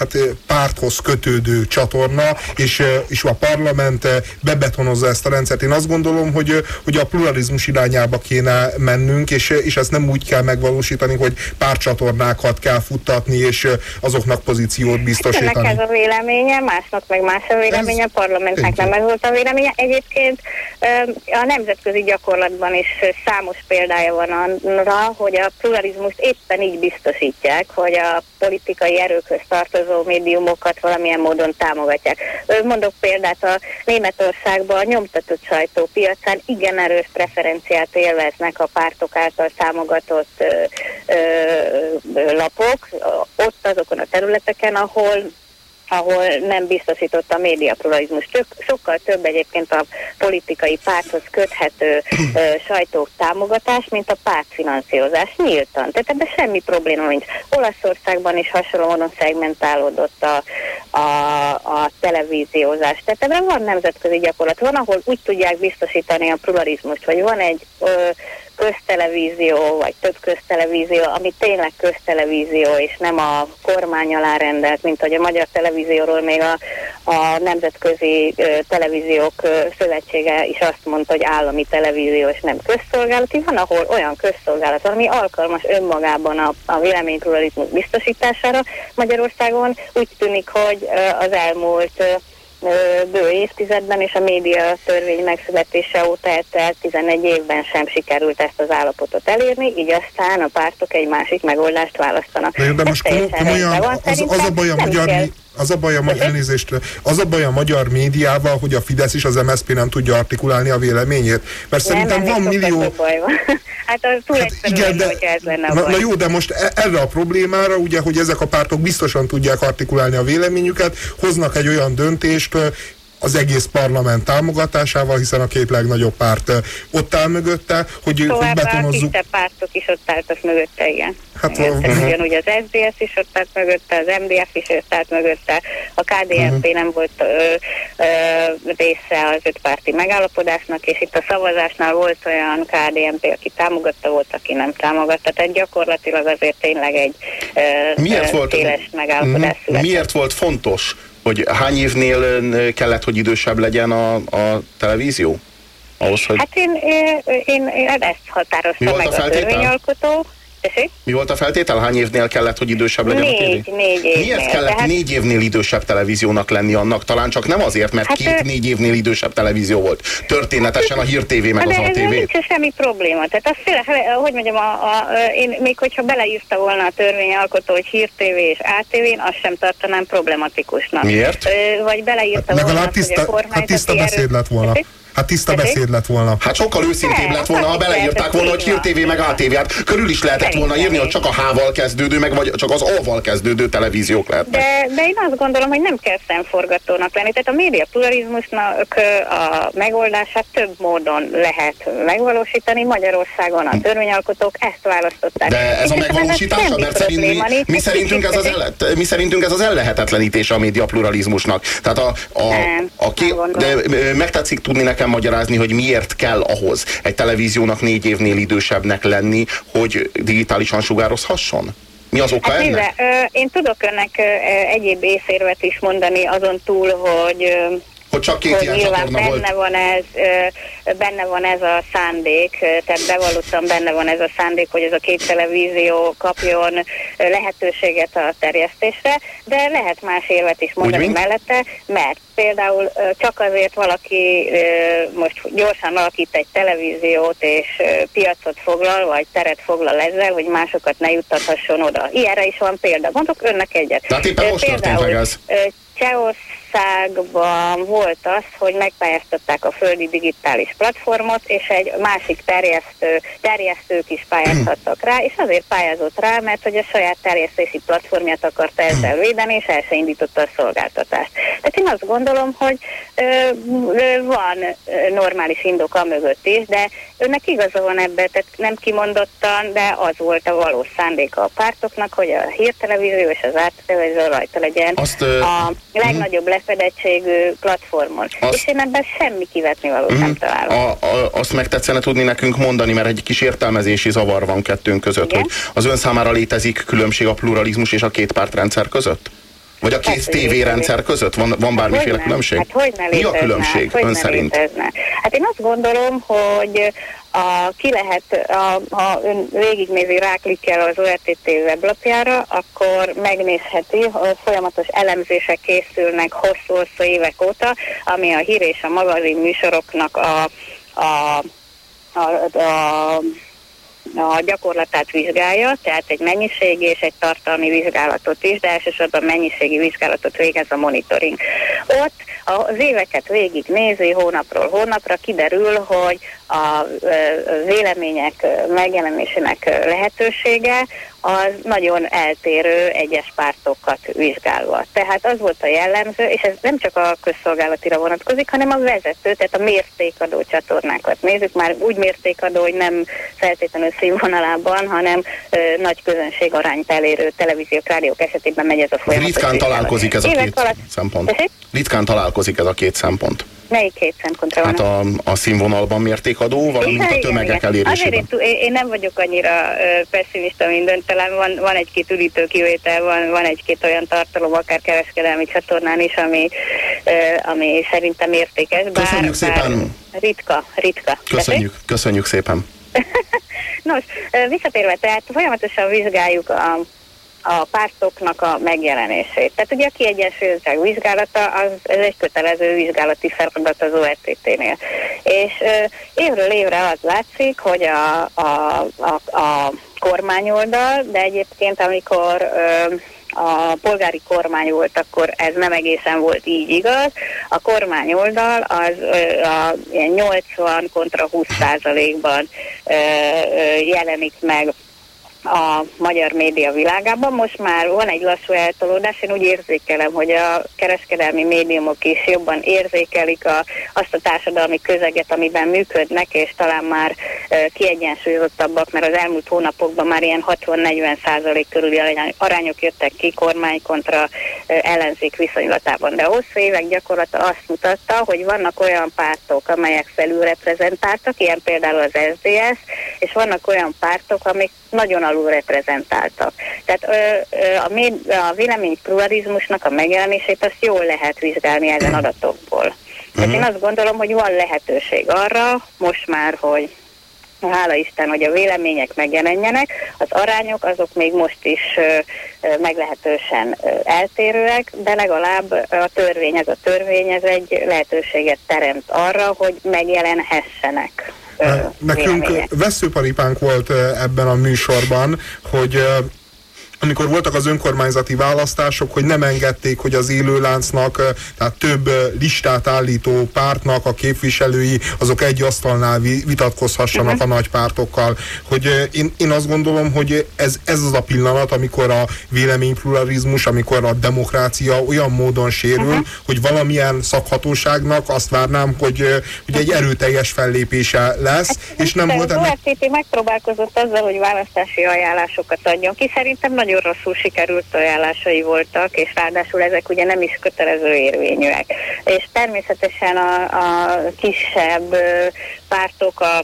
hát ö, párthoz kötődő csatorna, és, ö, és a parlament bebetonozza ezt a rendszert. Én azt gondolom, hogy, ö, hogy a pluralizmus irányába kéne mennünk, és, és ezt nem úgy kell megvalósítani, hogy pártcsatornákat kell futtatni, és azoknak pozíciót biztosítani. ez a véleménye, másnak meg más a véleménye, a parlamentnek nem ez volt a véleménye. Egyébként a nemzetközi gyakorlatban is számos példája van arra, hogy a pluralizmust éppen így biztosítják, hogy a politikai erőkhöz tartozó médiumokat valamilyen módon támogatják. Mondok példát, a Németországban a nyomtatott sajtópiacán igen erős preferenciát élveznek a pártok által támogatott ö, ö, lapok, ott azokon a területeken, ahol ahol nem biztosított a médiapluralizmus. Tök, sokkal több egyébként a politikai párthoz köthető ö, sajtó támogatás, mint a pártfinanszírozás nyíltan. Tehát ebben semmi probléma nincs. Olaszországban is hasonló módon szegmentálódott a, a, a televíziózás. Tehát ebben van nemzetközi gyakorlat. Van, ahol úgy tudják biztosítani a pluralizmust, hogy van egy ö, köztelevízió, vagy több köztelevízió, ami tényleg köztelevízió, és nem a kormány alá rendelt, mint hogy a Magyar Televízióról még a, a Nemzetközi Televíziók Szövetsége is azt mondta, hogy állami televízió, és nem közszolgálati. Van, ahol olyan közszolgálat, ami alkalmas önmagában a, a véleménypluralizmus biztosítására. Magyarországon úgy tűnik, hogy az elmúlt bő évtizedben, és a média törvény megszületése óta eltelt 11 évben sem sikerült ezt az állapotot elérni, így aztán a pártok egy másik megoldást választanak. Na jó, de Ez most komo- teljesen komolyan, van, az, az a baj a magyar, kell- mi- az a baj a magyar, elnézést, az a baj a magyar médiával, hogy a Fidesz és az MSZP nem tudja artikulálni a véleményét. Mert szerintem nem, van még sokkal millió... van. hát az túl Hát egyszerű, igen, lenne, de, hogyha ez lenne a na, baj. na jó, de most e- erre a problémára, ugye, hogy ezek a pártok biztosan tudják artikulálni a véleményüket, hoznak egy olyan döntést, az egész parlament támogatásával, hiszen a két legnagyobb párt ott áll mögötte, hogy, hogy Továbbá a betonozzuk. kisebb pártok is ott álltak mögötte, igen. Hát, igen tehát uh-huh. ugyanúgy az SDS is ott állt mögötte, az MDF is ott állt mögötte, a KDNP Mhm. uh-huh. nem volt ö, ö, része az ötpárti megállapodásnak, és itt a szavazásnál volt olyan KDNP, aki támogatta, volt, aki nem támogatta, tehát gyakorlatilag azért tényleg egy ö, Miért ö, volt, széles megállapodás született. miért volt fontos, hogy hány évnél kellett, hogy idősebb legyen a, a televízió? Ahhoz, hogy... Hát én, én, én, én ezt Mi határozta volt meg a törvényalkotó. Tessék? Mi volt a feltétel? Hány évnél kellett, hogy idősebb legyen a Négy, tévé? négy évnél. Miért kellett Tehát- négy évnél idősebb televíziónak lenni annak? Talán csak nem azért, mert Hát, két ö- négy évnél idősebb televízió volt. Történetesen a Hír TV meg Hát az de ezzel ATV. nincs semmi probléma. Tehát azt féle, hogy mondjam, a, a, én még hogyha beleírta volna a törvényalkotó, hogy Hír TV és ATV-n, azt sem tartanám problematikusnak. Miért? Ö, vagy beleírta volna, Legalább azt, hogy a tiszta, kormányzati hát tiszta beszéd lett volna. Tessék? Hát tiszta Tessék? beszéd lett volna. Hát sokkal őszintébb lett volna, ha beleírták volna, hogy Hír így TV van. meg ATV. Hát körül is lehetett volna írni, hogy csak a H-val kezdődő, meg vagy csak az A-val kezdődő televíziók lehetnek. De, de én azt gondolom, hogy nem kell szemforgatónak lenni. Tehát a média pluralizmusnak a megoldását több módon lehet megvalósítani. Magyarországon a törvényalkotók ezt választották. De ez a megvalósítása, mert szerint mi, mi, szerintünk ez az el, mi szerintünk ez az ellehetetlenítése a média pluralizmusnak. Tehát a, a, a ké, nem de megtetszik tudni nekem magyarázni, hogy miért kell ahhoz egy televíziónak négy évnél idősebbnek lenni, hogy digitálisan sugározhasson? Mi az oka Hát ennek? nézze, én tudok önnek egyéb észérvet is mondani azon túl, hogy Hogy csak két hogy ilyen nyilván csatorna benne volt. van ez, benne van ez a szándék, tehát bevallottan benne van ez a szándék, hogy ez a két televízió kapjon lehetőséget a terjesztésre, de lehet más érvet is mondani mint? mellette, mert például csak azért valaki most gyorsan alakít egy televíziót és piacot foglal, vagy teret foglal ezzel, hogy másokat ne juttathasson oda. Ilyenre is van példa. Mondok önnek egyet. Tehát éppen most történt például, meg ez. ö, Csehországban volt az, hogy megpályáztatták a földi digitális platformot, és egy másik terjesztő, terjesztők is pályáztattak rá, és azért pályázott rá, mert hogy a saját terjesztési platformját akarta ezzel védeni, és el se indította a szolgáltatást. Tehát én azt gondolom, hogy ö, ö, van normális indok a mögött is, de önnek igaza van ebbe, tehát nem kimondottan, de az volt a valós szándéka a pártoknak, hogy a hírtelevízió és az ártelevízió rajta legyen Azt, a legnagyobb lefedettségű platformon. Azt- És én ebben semmi kivetni valót nem találok. A, a, azt meg tetszene tudni nekünk mondani, mert egy kis értelmezési zavar van kettőnk között, Igen. hogy az ön számára létezik különbség a pluralizmus és a két pártrendszer között? Vagy a két hogy tévérendszer között? Van, van bármiféle Hogyne? különbség? Hát hogy ne Mi a különbség Hát ön szerint? Létezne? Hát én azt gondolom, hogy a, ki lehet, a, ha ön végignézi, ráklikkel az ORTT weblapjára, akkor megnézheti, hogy folyamatos elemzések készülnek hosszú-hosszú évek óta, ami a hír és a magazin műsoroknak a, a, a, a a gyakorlatát vizsgálja, tehát egy mennyiségi és egy tartalmi vizsgálatot is, de elsősorban mennyiségi vizsgálatot végez a monitoring. Ott az éveket végig nézi, hónapról hónapra kiderül, hogy a vélemények megjelenésének lehetősége az nagyon eltérő egyes pártokat vizsgálva. Tehát az volt a jellemző, és ez nem csak a közszolgálatira vonatkozik, hanem a vezető, tehát a mértékadó csatornákat nézzük, már úgy mértékadó, hogy nem feltétlenül színvonalában, hanem ö, nagy közönség arányt elérő televíziók, rádiók esetében megy ez a folyamat. Ritkán találkozik ez a két alatt- szempont. Ritkán találkozik ez a két szempont. Melyik két szempontra van? Hát a, a színvonalban mértékadó, valamint a Igen, tömegek igen. elérésében. Azért én, nem vagyok annyira pessimista, mint ön, talán van, van egy-két üdítő kivétel, van, van egy-két olyan tartalom, akár kereskedelmi csatornán is, ami, ami szerintem értékes. Bár, Köszönjük szépen. Bár ritka, ritka. Köszönjük, köszönjük szépen. Nos, visszatérve, tehát folyamatosan vizsgáljuk a, a pártoknak a megjelenését. Tehát ugye a kiegyensúlyozottság vizsgálata, az, ez egy kötelező vizsgálati feladat az ORTT-nél. És ö, évről évre az látszik, hogy a, a, a, a kormányoldal, de egyébként amikor ö, a polgári kormány volt, akkor ez nem egészen volt így igaz. A kormány oldal az a, ilyen 80 kontra 20 százalékban jelenik meg a magyar média világában. Most már van egy lassú eltolódás, én úgy érzékelem, hogy a kereskedelmi médiumok is jobban érzékelik a, azt a társadalmi közeget, amiben működnek, és talán már e, kiegyensúlyozottabbak, mert az elmúlt hónapokban már ilyen 60-40 százalék körüli arány- arányok jöttek ki kormány kontra ellenzék viszonylatában. De a hosszú évek gyakorlata azt mutatta, hogy vannak olyan pártok, amelyek felülreprezentáltak, ilyen például az SDS, és vannak olyan pártok, amik nagyon alulreprezentáltak. Tehát ö, ö, a, méd, a vélemény pluralizmusnak a megjelenését azt jól lehet vizsgálni ezen adatokból. Tehát én azt gondolom, hogy van lehetőség arra, most már, hogy hála Isten, hogy a vélemények megjelenjenek, az arányok azok még most is meglehetősen eltérőek, de legalább a törvény, ez a törvény, ez egy lehetőséget teremt arra, hogy megjelenhessenek Nekünk vélemények. veszőparipánk volt ebben a műsorban, hogy amikor voltak az önkormányzati választások, hogy nem engedték, hogy az élőláncnak, tehát több listát állító pártnak a képviselői, azok egy asztalnál vi- vitatkozhassanak Mhm. a nagy pártokkal. Hogy én, én azt gondolom, hogy ez, ez az a pillanat, amikor a véleménypluralizmus, amikor a demokrácia olyan módon sérül, Mhm. hogy valamilyen szakhatóságnak azt várnám, hogy, hogy egy erőteljes fellépése lesz, és nem volt az ennek ORTT megpróbálkozott azzal, hogy választási ajánlásokat adjon ki. Szerintem nagyon rosszul sikerült ajánlásai voltak, és ráadásul ezek ugye nem is kötelező érvényűek. És természetesen a, a kisebb pártok a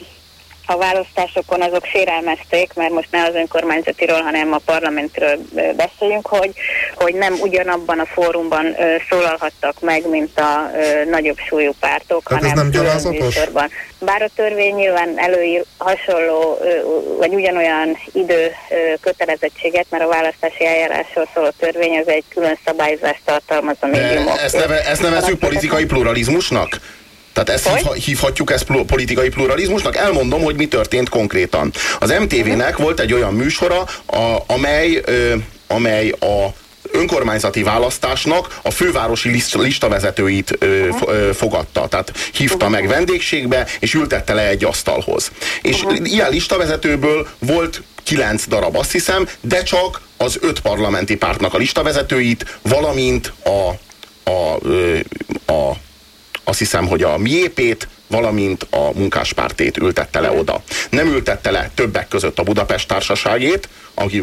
a választásokon azok sérelmezték, mert most ne az önkormányzatiról, hanem a parlamentről beszéljünk, hogy, hogy nem ugyanabban a fórumban szólalhattak meg, mint a nagyobb súlyú pártok, Hát ez hanem nem gyalázatos? műsorban. Bár a törvény nyilván előír hasonló, vagy ugyanolyan idő kötelezettséget, mert a választási eljárásról szóló törvény az egy külön szabályozást tartalmaz a médiumok. Ezt, neve, ezt nevezzük politikai pluralizmusnak? Tehát ezt hívha, hívhatjuk ezt politikai pluralizmusnak? Elmondom, hogy mi történt konkrétan. Az MTV-nek volt egy olyan műsora, a, amely, ö, amely a önkormányzati választásnak a fővárosi list, listavezetőit ö, fo- ö, fogadta. Tehát hívta meg vendégségbe, és ültette le egy asztalhoz. És ilyen listavezetőből volt kilenc darab, azt hiszem, de csak az öt parlamenti pártnak a listavezetőit, valamint a, a, ö, a azt hiszem, hogy a miépét, valamint a munkáspártét ültette le oda. Nem ültette le többek között a Budapest társaságét,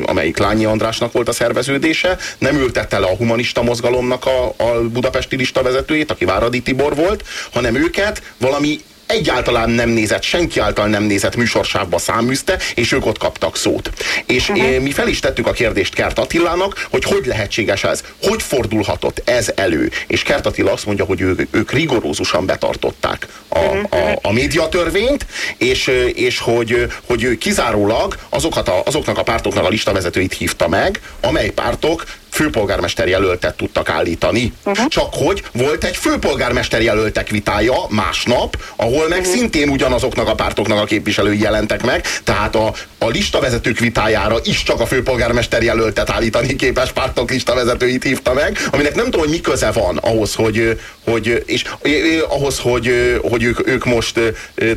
amelyik Lányi Andrásnak volt a szerveződése, nem ültette le a humanista mozgalomnak a, a budapesti listavezetőjét, aki Váradi Tibor volt, hanem őket valami egyáltalán nem nézett, senki által nem nézett műsorsávba száműzte, és ők ott kaptak szót. És uh-huh. mi fel is tettük a kérdést Kert Attilának, hogy hogy lehetséges ez, hogy fordulhatott ez elő. És Kert Attila azt mondja, hogy ők, ők rigorózusan betartották a, a, a médiatörvényt, és, és hogy, hogy ő kizárólag azokat a, azoknak a pártoknak a listavezetőit hívta meg, amely pártok főpolgármester jelöltet tudtak állítani. Uh-huh. Csak hogy volt egy főpolgármester jelöltek vitája másnap, ahol meg uh-huh. szintén ugyanazoknak a pártoknak a képviselői jelentek meg, tehát a, a listavezetők vitájára is csak a főpolgármester jelöltet állítani képes pártok listavezetőit hívta meg, aminek nem tudom, hogy mi köze van ahhoz, hogy, hogy és ahhoz, hogy, hogy ők, ők most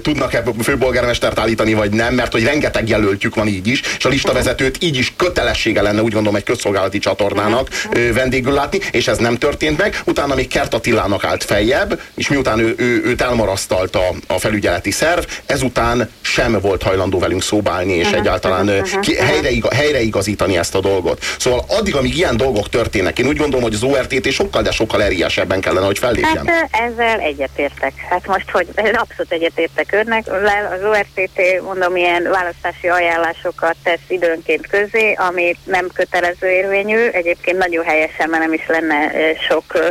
tudnak-e főpolgármestert állítani, vagy nem, mert hogy rengeteg jelöltjük van így is, és a listavezetőt így is kötelessége lenne, úgy gondolom, egy közszolgálati csatornának vendégül látni, és ez nem történt meg. Utána még Kert Attilának állt feljebb, és miután ő, ő, őt elmarasztalta a felügyeleti szerv, ezután sem volt hajlandó velünk szóbálni, és egyáltalán ki, helyre, helyreigazítani ezt a dolgot. Szóval addig, amíg ilyen dolgok történnek, én úgy gondolom, hogy az ORTT sokkal, de sokkal erélyesebben kellene, hogy fellépjen. Hát ezzel egyetértek. Hát most, hogy abszolút egyetértek önnek, az ORTT, mondom, ilyen választási ajánlásokat tesz időnként közé, ami nem kötelező érvényű, egyébként nagyon helyesen, mert nem is lenne sok ö,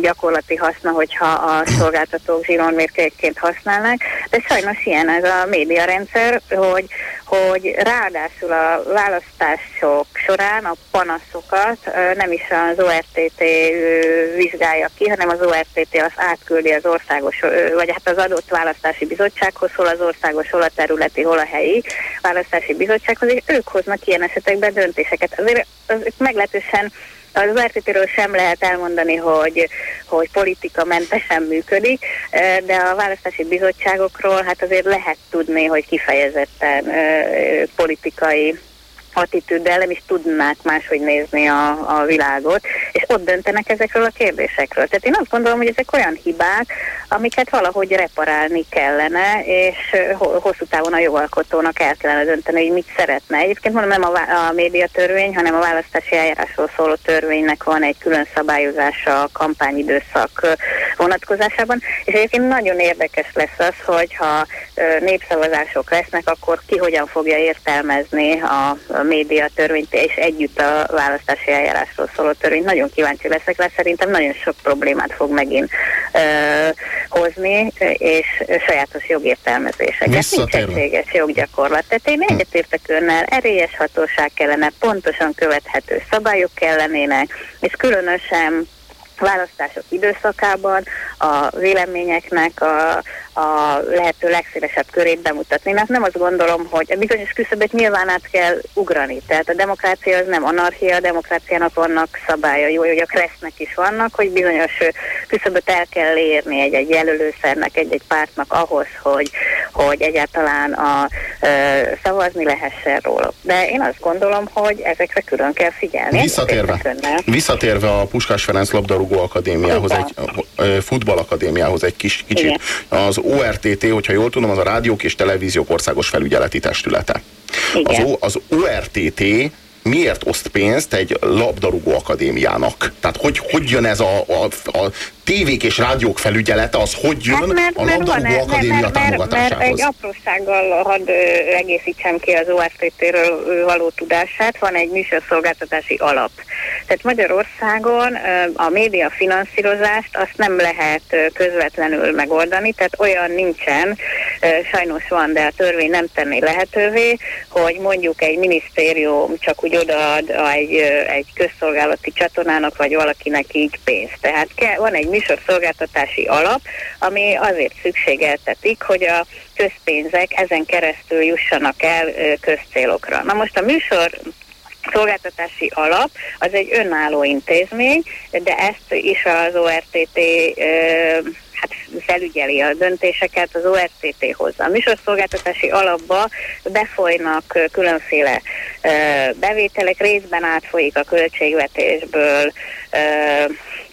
gyakorlati haszna, hogyha a szolgáltatók zsinórmérkékként használnák, de sajnos ilyen ez a médiarendszer, hogy, hogy ráadásul a választások során a panaszokat nem is az ORTT vizsgálja ki, hanem az ORTT azt átküldi az országos, vagy hát az adott választási bizottsághoz, hol az országos, hol a területi, hol a helyi választási bizottsághoz, és ők hoznak ilyen esetekben döntéseket. Azért az meglehetősen az ORTT-ről sem lehet elmondani, hogy, hogy politika mentesen működik, de a választási bizottságokról hát azért lehet tudni, hogy kifejezetten politikai attitűddel nem is tudnák máshogy nézni a, a világot, és ott döntenek ezekről a kérdésekről. Tehát én azt gondolom, hogy ezek olyan hibák, amiket valahogy reparálni kellene, és hosszú távon a jogalkotónak el kellene dönteni, hogy mit szeretne. Egyébként mondom, nem a, a médiatörvény, hanem a választási eljárásról szóló törvénynek van egy külön szabályozása a kampányidőszak vonatkozásában, és egyébként nagyon érdekes lesz az, hogyha népszavazások lesznek, akkor ki hogyan fogja értelmezni a média törvényt és együtt a választási eljárásról szóló törvényt. Nagyon kíváncsi leszek le, szerintem nagyon sok problémát fog megint ö, hozni, és sajátos jogértelmezéseket. Nincs egységes joggyakorlat. Tehát én egyetértek önnel, erélyes hatóság kellene, pontosan követhető szabályok kellenének, és különösen választások időszakában a véleményeknek a, a lehető legszélesebb körét bemutatni. Mert nem azt gondolom, hogy a bizonyos küszöböt nyilván át kell ugrani. Tehát a demokrácia az nem anarchia, a demokráciának vannak szabályai, hogy a kresznek is vannak, hogy bizonyos küszöböt el kell érni egy-egy jelölőszernek, egy-egy pártnak ahhoz, hogy, hogy egyáltalán a, ö, szavazni lehessen róla. De én azt gondolom, hogy ezekre külön kell figyelni. Visszatérve, visszatérve a Puskás Ferenc labdarúgó akadémiához, egy ö, futballakadémiához egy kis, kicsit. Igen. Az ORTT, hogyha jól tudom, az a Rádiók és Televíziók Országos Felügyeleti Testülete. Az, Igen. o, az ORTT miért oszt pénzt egy labdarúgó akadémiának? Tehát hogy, hogy jön ez a, a, a tévék és rádiók felügyelete, az hogy jön a labdarúgó van- akadémia mert, mert, mert támogatásához? egy aprósággal hadd egészítsem ki az ORTT-ről ö, való tudását, van egy műsorszolgáltatási alap. Tehát Magyarországon a média finanszírozást azt nem lehet közvetlenül megoldani, tehát olyan nincsen, sajnos van, de a törvény nem tenné lehetővé, hogy mondjuk egy minisztérium csak úgy odaad egy, egy közszolgálati csatornának, vagy valakinek így pénzt. Tehát kell, van egy műsorszolgáltatási alap, ami azért szükségeltetik, hogy a közpénzek ezen keresztül jussanak el közcélokra. Na most a műsor szolgáltatási alap az egy önálló intézmény, de ezt is az ORTT hát felügyeli a döntéseket, az ORTT hozza. A műsorszolgáltatási alapba befolynak különféle bevételek, részben átfolyik a költségvetésből,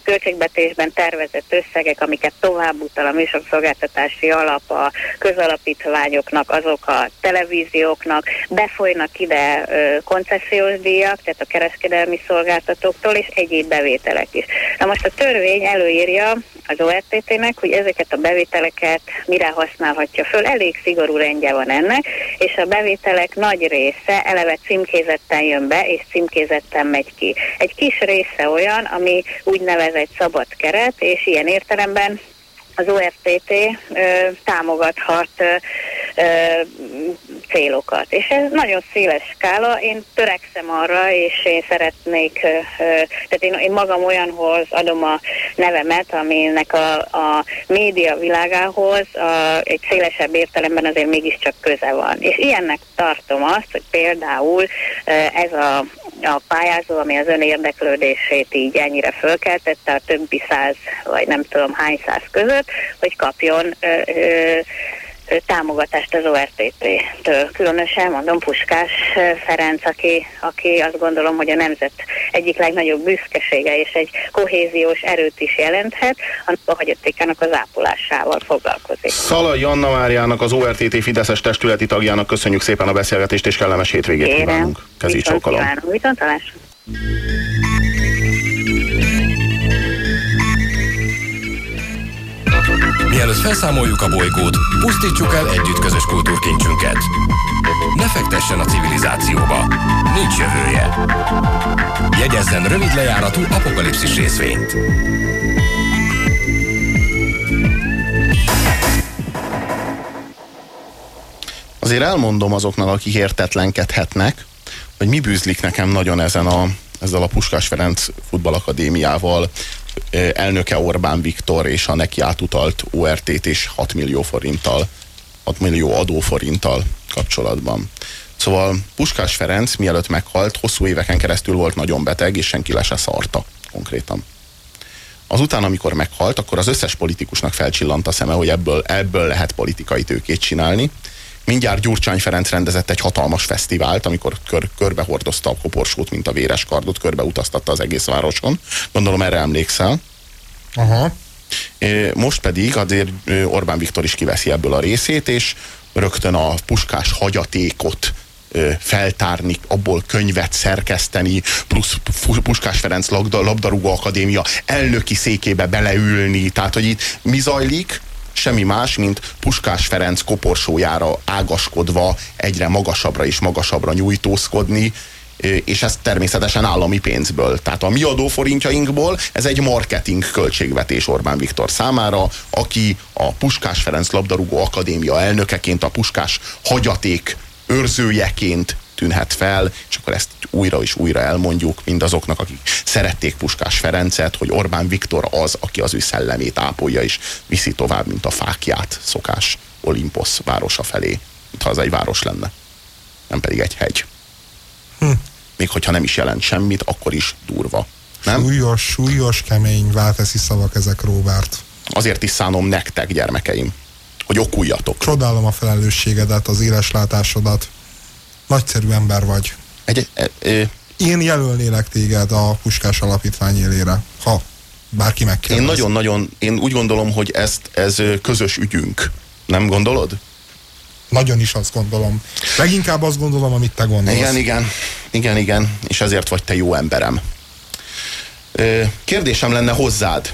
költségvetésben tervezett összegek, amiket továbbutal a műsorszolgáltatási alap a közalapítványoknak, azok a televízióknak, befolynak ide ö, koncesziós díjak, tehát a kereskedelmi szolgáltatóktól, és egyéb bevételek is. Na most a törvény előírja az ORTT-nek, hogy ezeket a bevételeket mire használhatja föl. Elég szigorú rendje van ennek, és a bevételek nagy része eleve címkézetten jön be, és címkézetten megy ki. Egy kis része olyan, ami úgynevezett szabad keret, és ilyen értelemben az ORTT ö, támogathat ö, ö, célokat. És ez nagyon széles skála. Én törekszem arra, és én szeretnék, ö, tehát én, én magam olyanhoz adom a nevemet, aminek a, a média világához a, egy szélesebb értelemben azért mégiscsak köze van. És ilyennek tartom azt, hogy például ö, ez a, a pályázó, ami az ön érdeklődését így ennyire fölkeltette a többi száz, vagy nem tudom hány száz között, hogy kapjon ö, ö, támogatást az ORTT-től. Különösen mondom Puskás Ferenc, aki, aki azt gondolom, hogy a nemzet egyik legnagyobb büszkesége és egy kohéziós erőt is jelenthet, annak a hagyatékának az ápolásával foglalkozik. Szalai Anna Máriának, az ORTT Fideszes testületi tagjának köszönjük szépen a beszélgetést, és kellemes hétvégét Kérem, kívánunk. Kezi viszont kívánom. Viszontlátásra. Mielőtt felszámoljuk a bolygót, pusztítsuk el együtt közös kultúrkincsünket. Ne fektessen a civilizációba. Nincs jövője. Jegyezzen rövid lejáratú apokalipszis részvényt. Azért elmondom azoknak, akik értetlenkedhetnek, hogy mi bűzlik nekem nagyon ezen a, ezzel a Puskás Ferenc futballakadémiával, elnöke Orbán Viktor és a neki átutalt ORT-t és 6 millió forinttal, 6 millió adóforinttal kapcsolatban. Szóval Puskás Ferenc mielőtt meghalt, hosszú éveken keresztül volt nagyon beteg, és senki le se szarta konkrétan. Azután, amikor meghalt, akkor az összes politikusnak felcsillant a szeme, hogy ebből, ebből lehet politikai tőkét csinálni. Mindjárt Gyurcsány Ferenc rendezett egy hatalmas fesztivált, amikor kör, körbehordozta a koporsót, mint a véres kardot, körbeutaztatta az egész városon. Gondolom erre emlékszel. Aha. Most pedig azért Orbán Viktor is kiveszi ebből a részét, és rögtön a puskás hagyatékot feltárni, abból könyvet szerkeszteni, plusz Puskás Ferenc labda, labdarúgó akadémia elnöki székébe beleülni. Tehát, hogy itt mi zajlik? Semmi más, mint Puskás Ferenc koporsójára ágaskodva egyre magasabbra és magasabbra nyújtózkodni, és ez természetesen állami pénzből. Tehát a mi adóforintjainkból ez egy marketing költségvetés Orbán Viktor számára, aki a Puskás Ferenc Labdarúgó Akadémia elnökeként, a Puskás hagyaték őrzőjeként tűnhet fel, és akkor ezt újra és újra elmondjuk mindazoknak, akik szerették Puskás Ferencet, hogy Orbán Viktor az, aki az ő szellemét ápolja, és viszi tovább, mint a fákját szokás Olimposz városa felé, mintha az egy város lenne, nem pedig egy hegy. Hm. Még hogyha nem is jelent semmit, akkor is durva. Nem? Súlyos, súlyos, kemény, válteszi szavak ezek, Róbert. Azért is szánom nektek, gyermekeim, hogy okuljatok. Csodálom a felelősségedet, az éles látásodat. Nagyszerű ember vagy. Egy, e, e, Én jelölnélek téged a Puskás Alapítvány élére, ha bárki megkérdez. Én nagyon-nagyon, én úgy gondolom, hogy ezt, ez közös ügyünk. Nem gondolod? Nagyon is azt gondolom. Leginkább azt gondolom, amit te gondolsz. Igen, igen. Igen, igen. És ezért vagy te jó emberem. Kérdésem lenne hozzád.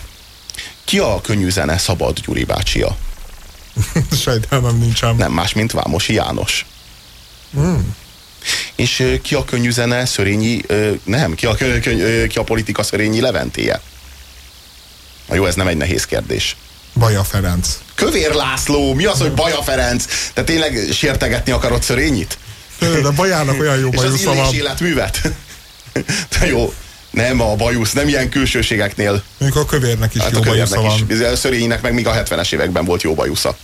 Ki a könnyű zene Szabad Gyuri bácsia? Sejtelmem nincsen. Nem más, mint Vámosi János. Hmm. És ki a könnyű zene Szörényi, nem, ki a, könny, ki a politika Szörényi Leventéje? Na jó, ez nem egy nehéz kérdés. Baja Ferenc. Kövér László, mi az, hogy Baja Ferenc? Te tényleg sértegetni akarod Szörényit? De Bajának olyan jó bajusza van. És az életművet? De jó, nem a bajusz, nem ilyen külsőségeknél. Még a kövérnek is hát jó a bajusza van. Is. Szörényinek meg még a 70-es években volt jó bajusza.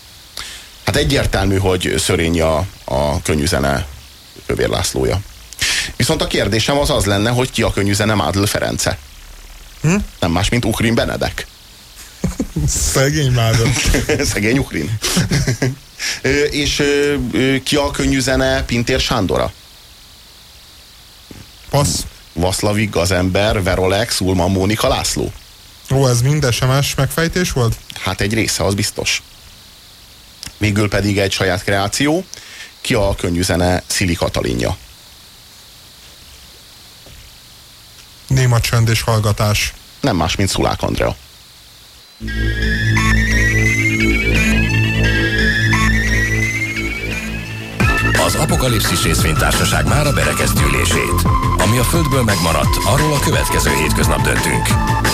Hát egyértelmű, hogy Szörényi a, a könnyűzene Kövér Lászlója. Viszont a kérdésem az az lenne, hogy ki a könnyűzene Mádl Ference. Hm? Nem más, mint Ukrin Benedek. Szegény Mádl. Szegény Ukrin. és ki a könnyűzene Pintér Sándora? Passz. Vaszlavig Gazember, Verolex, Ulman Mónika László. Ó, ez mind SMS megfejtés volt? Hát egy része, az biztos. Végül pedig egy saját kreáció, ki a könnyűzene Szili Katalinja. Néma csönd és hallgatás. Nem más, mint Szulák Andrea. Az Apokalipszis részvénytársaság már a berekeztülését. Ami a Földből megmaradt, arról a következő hétköznap döntünk.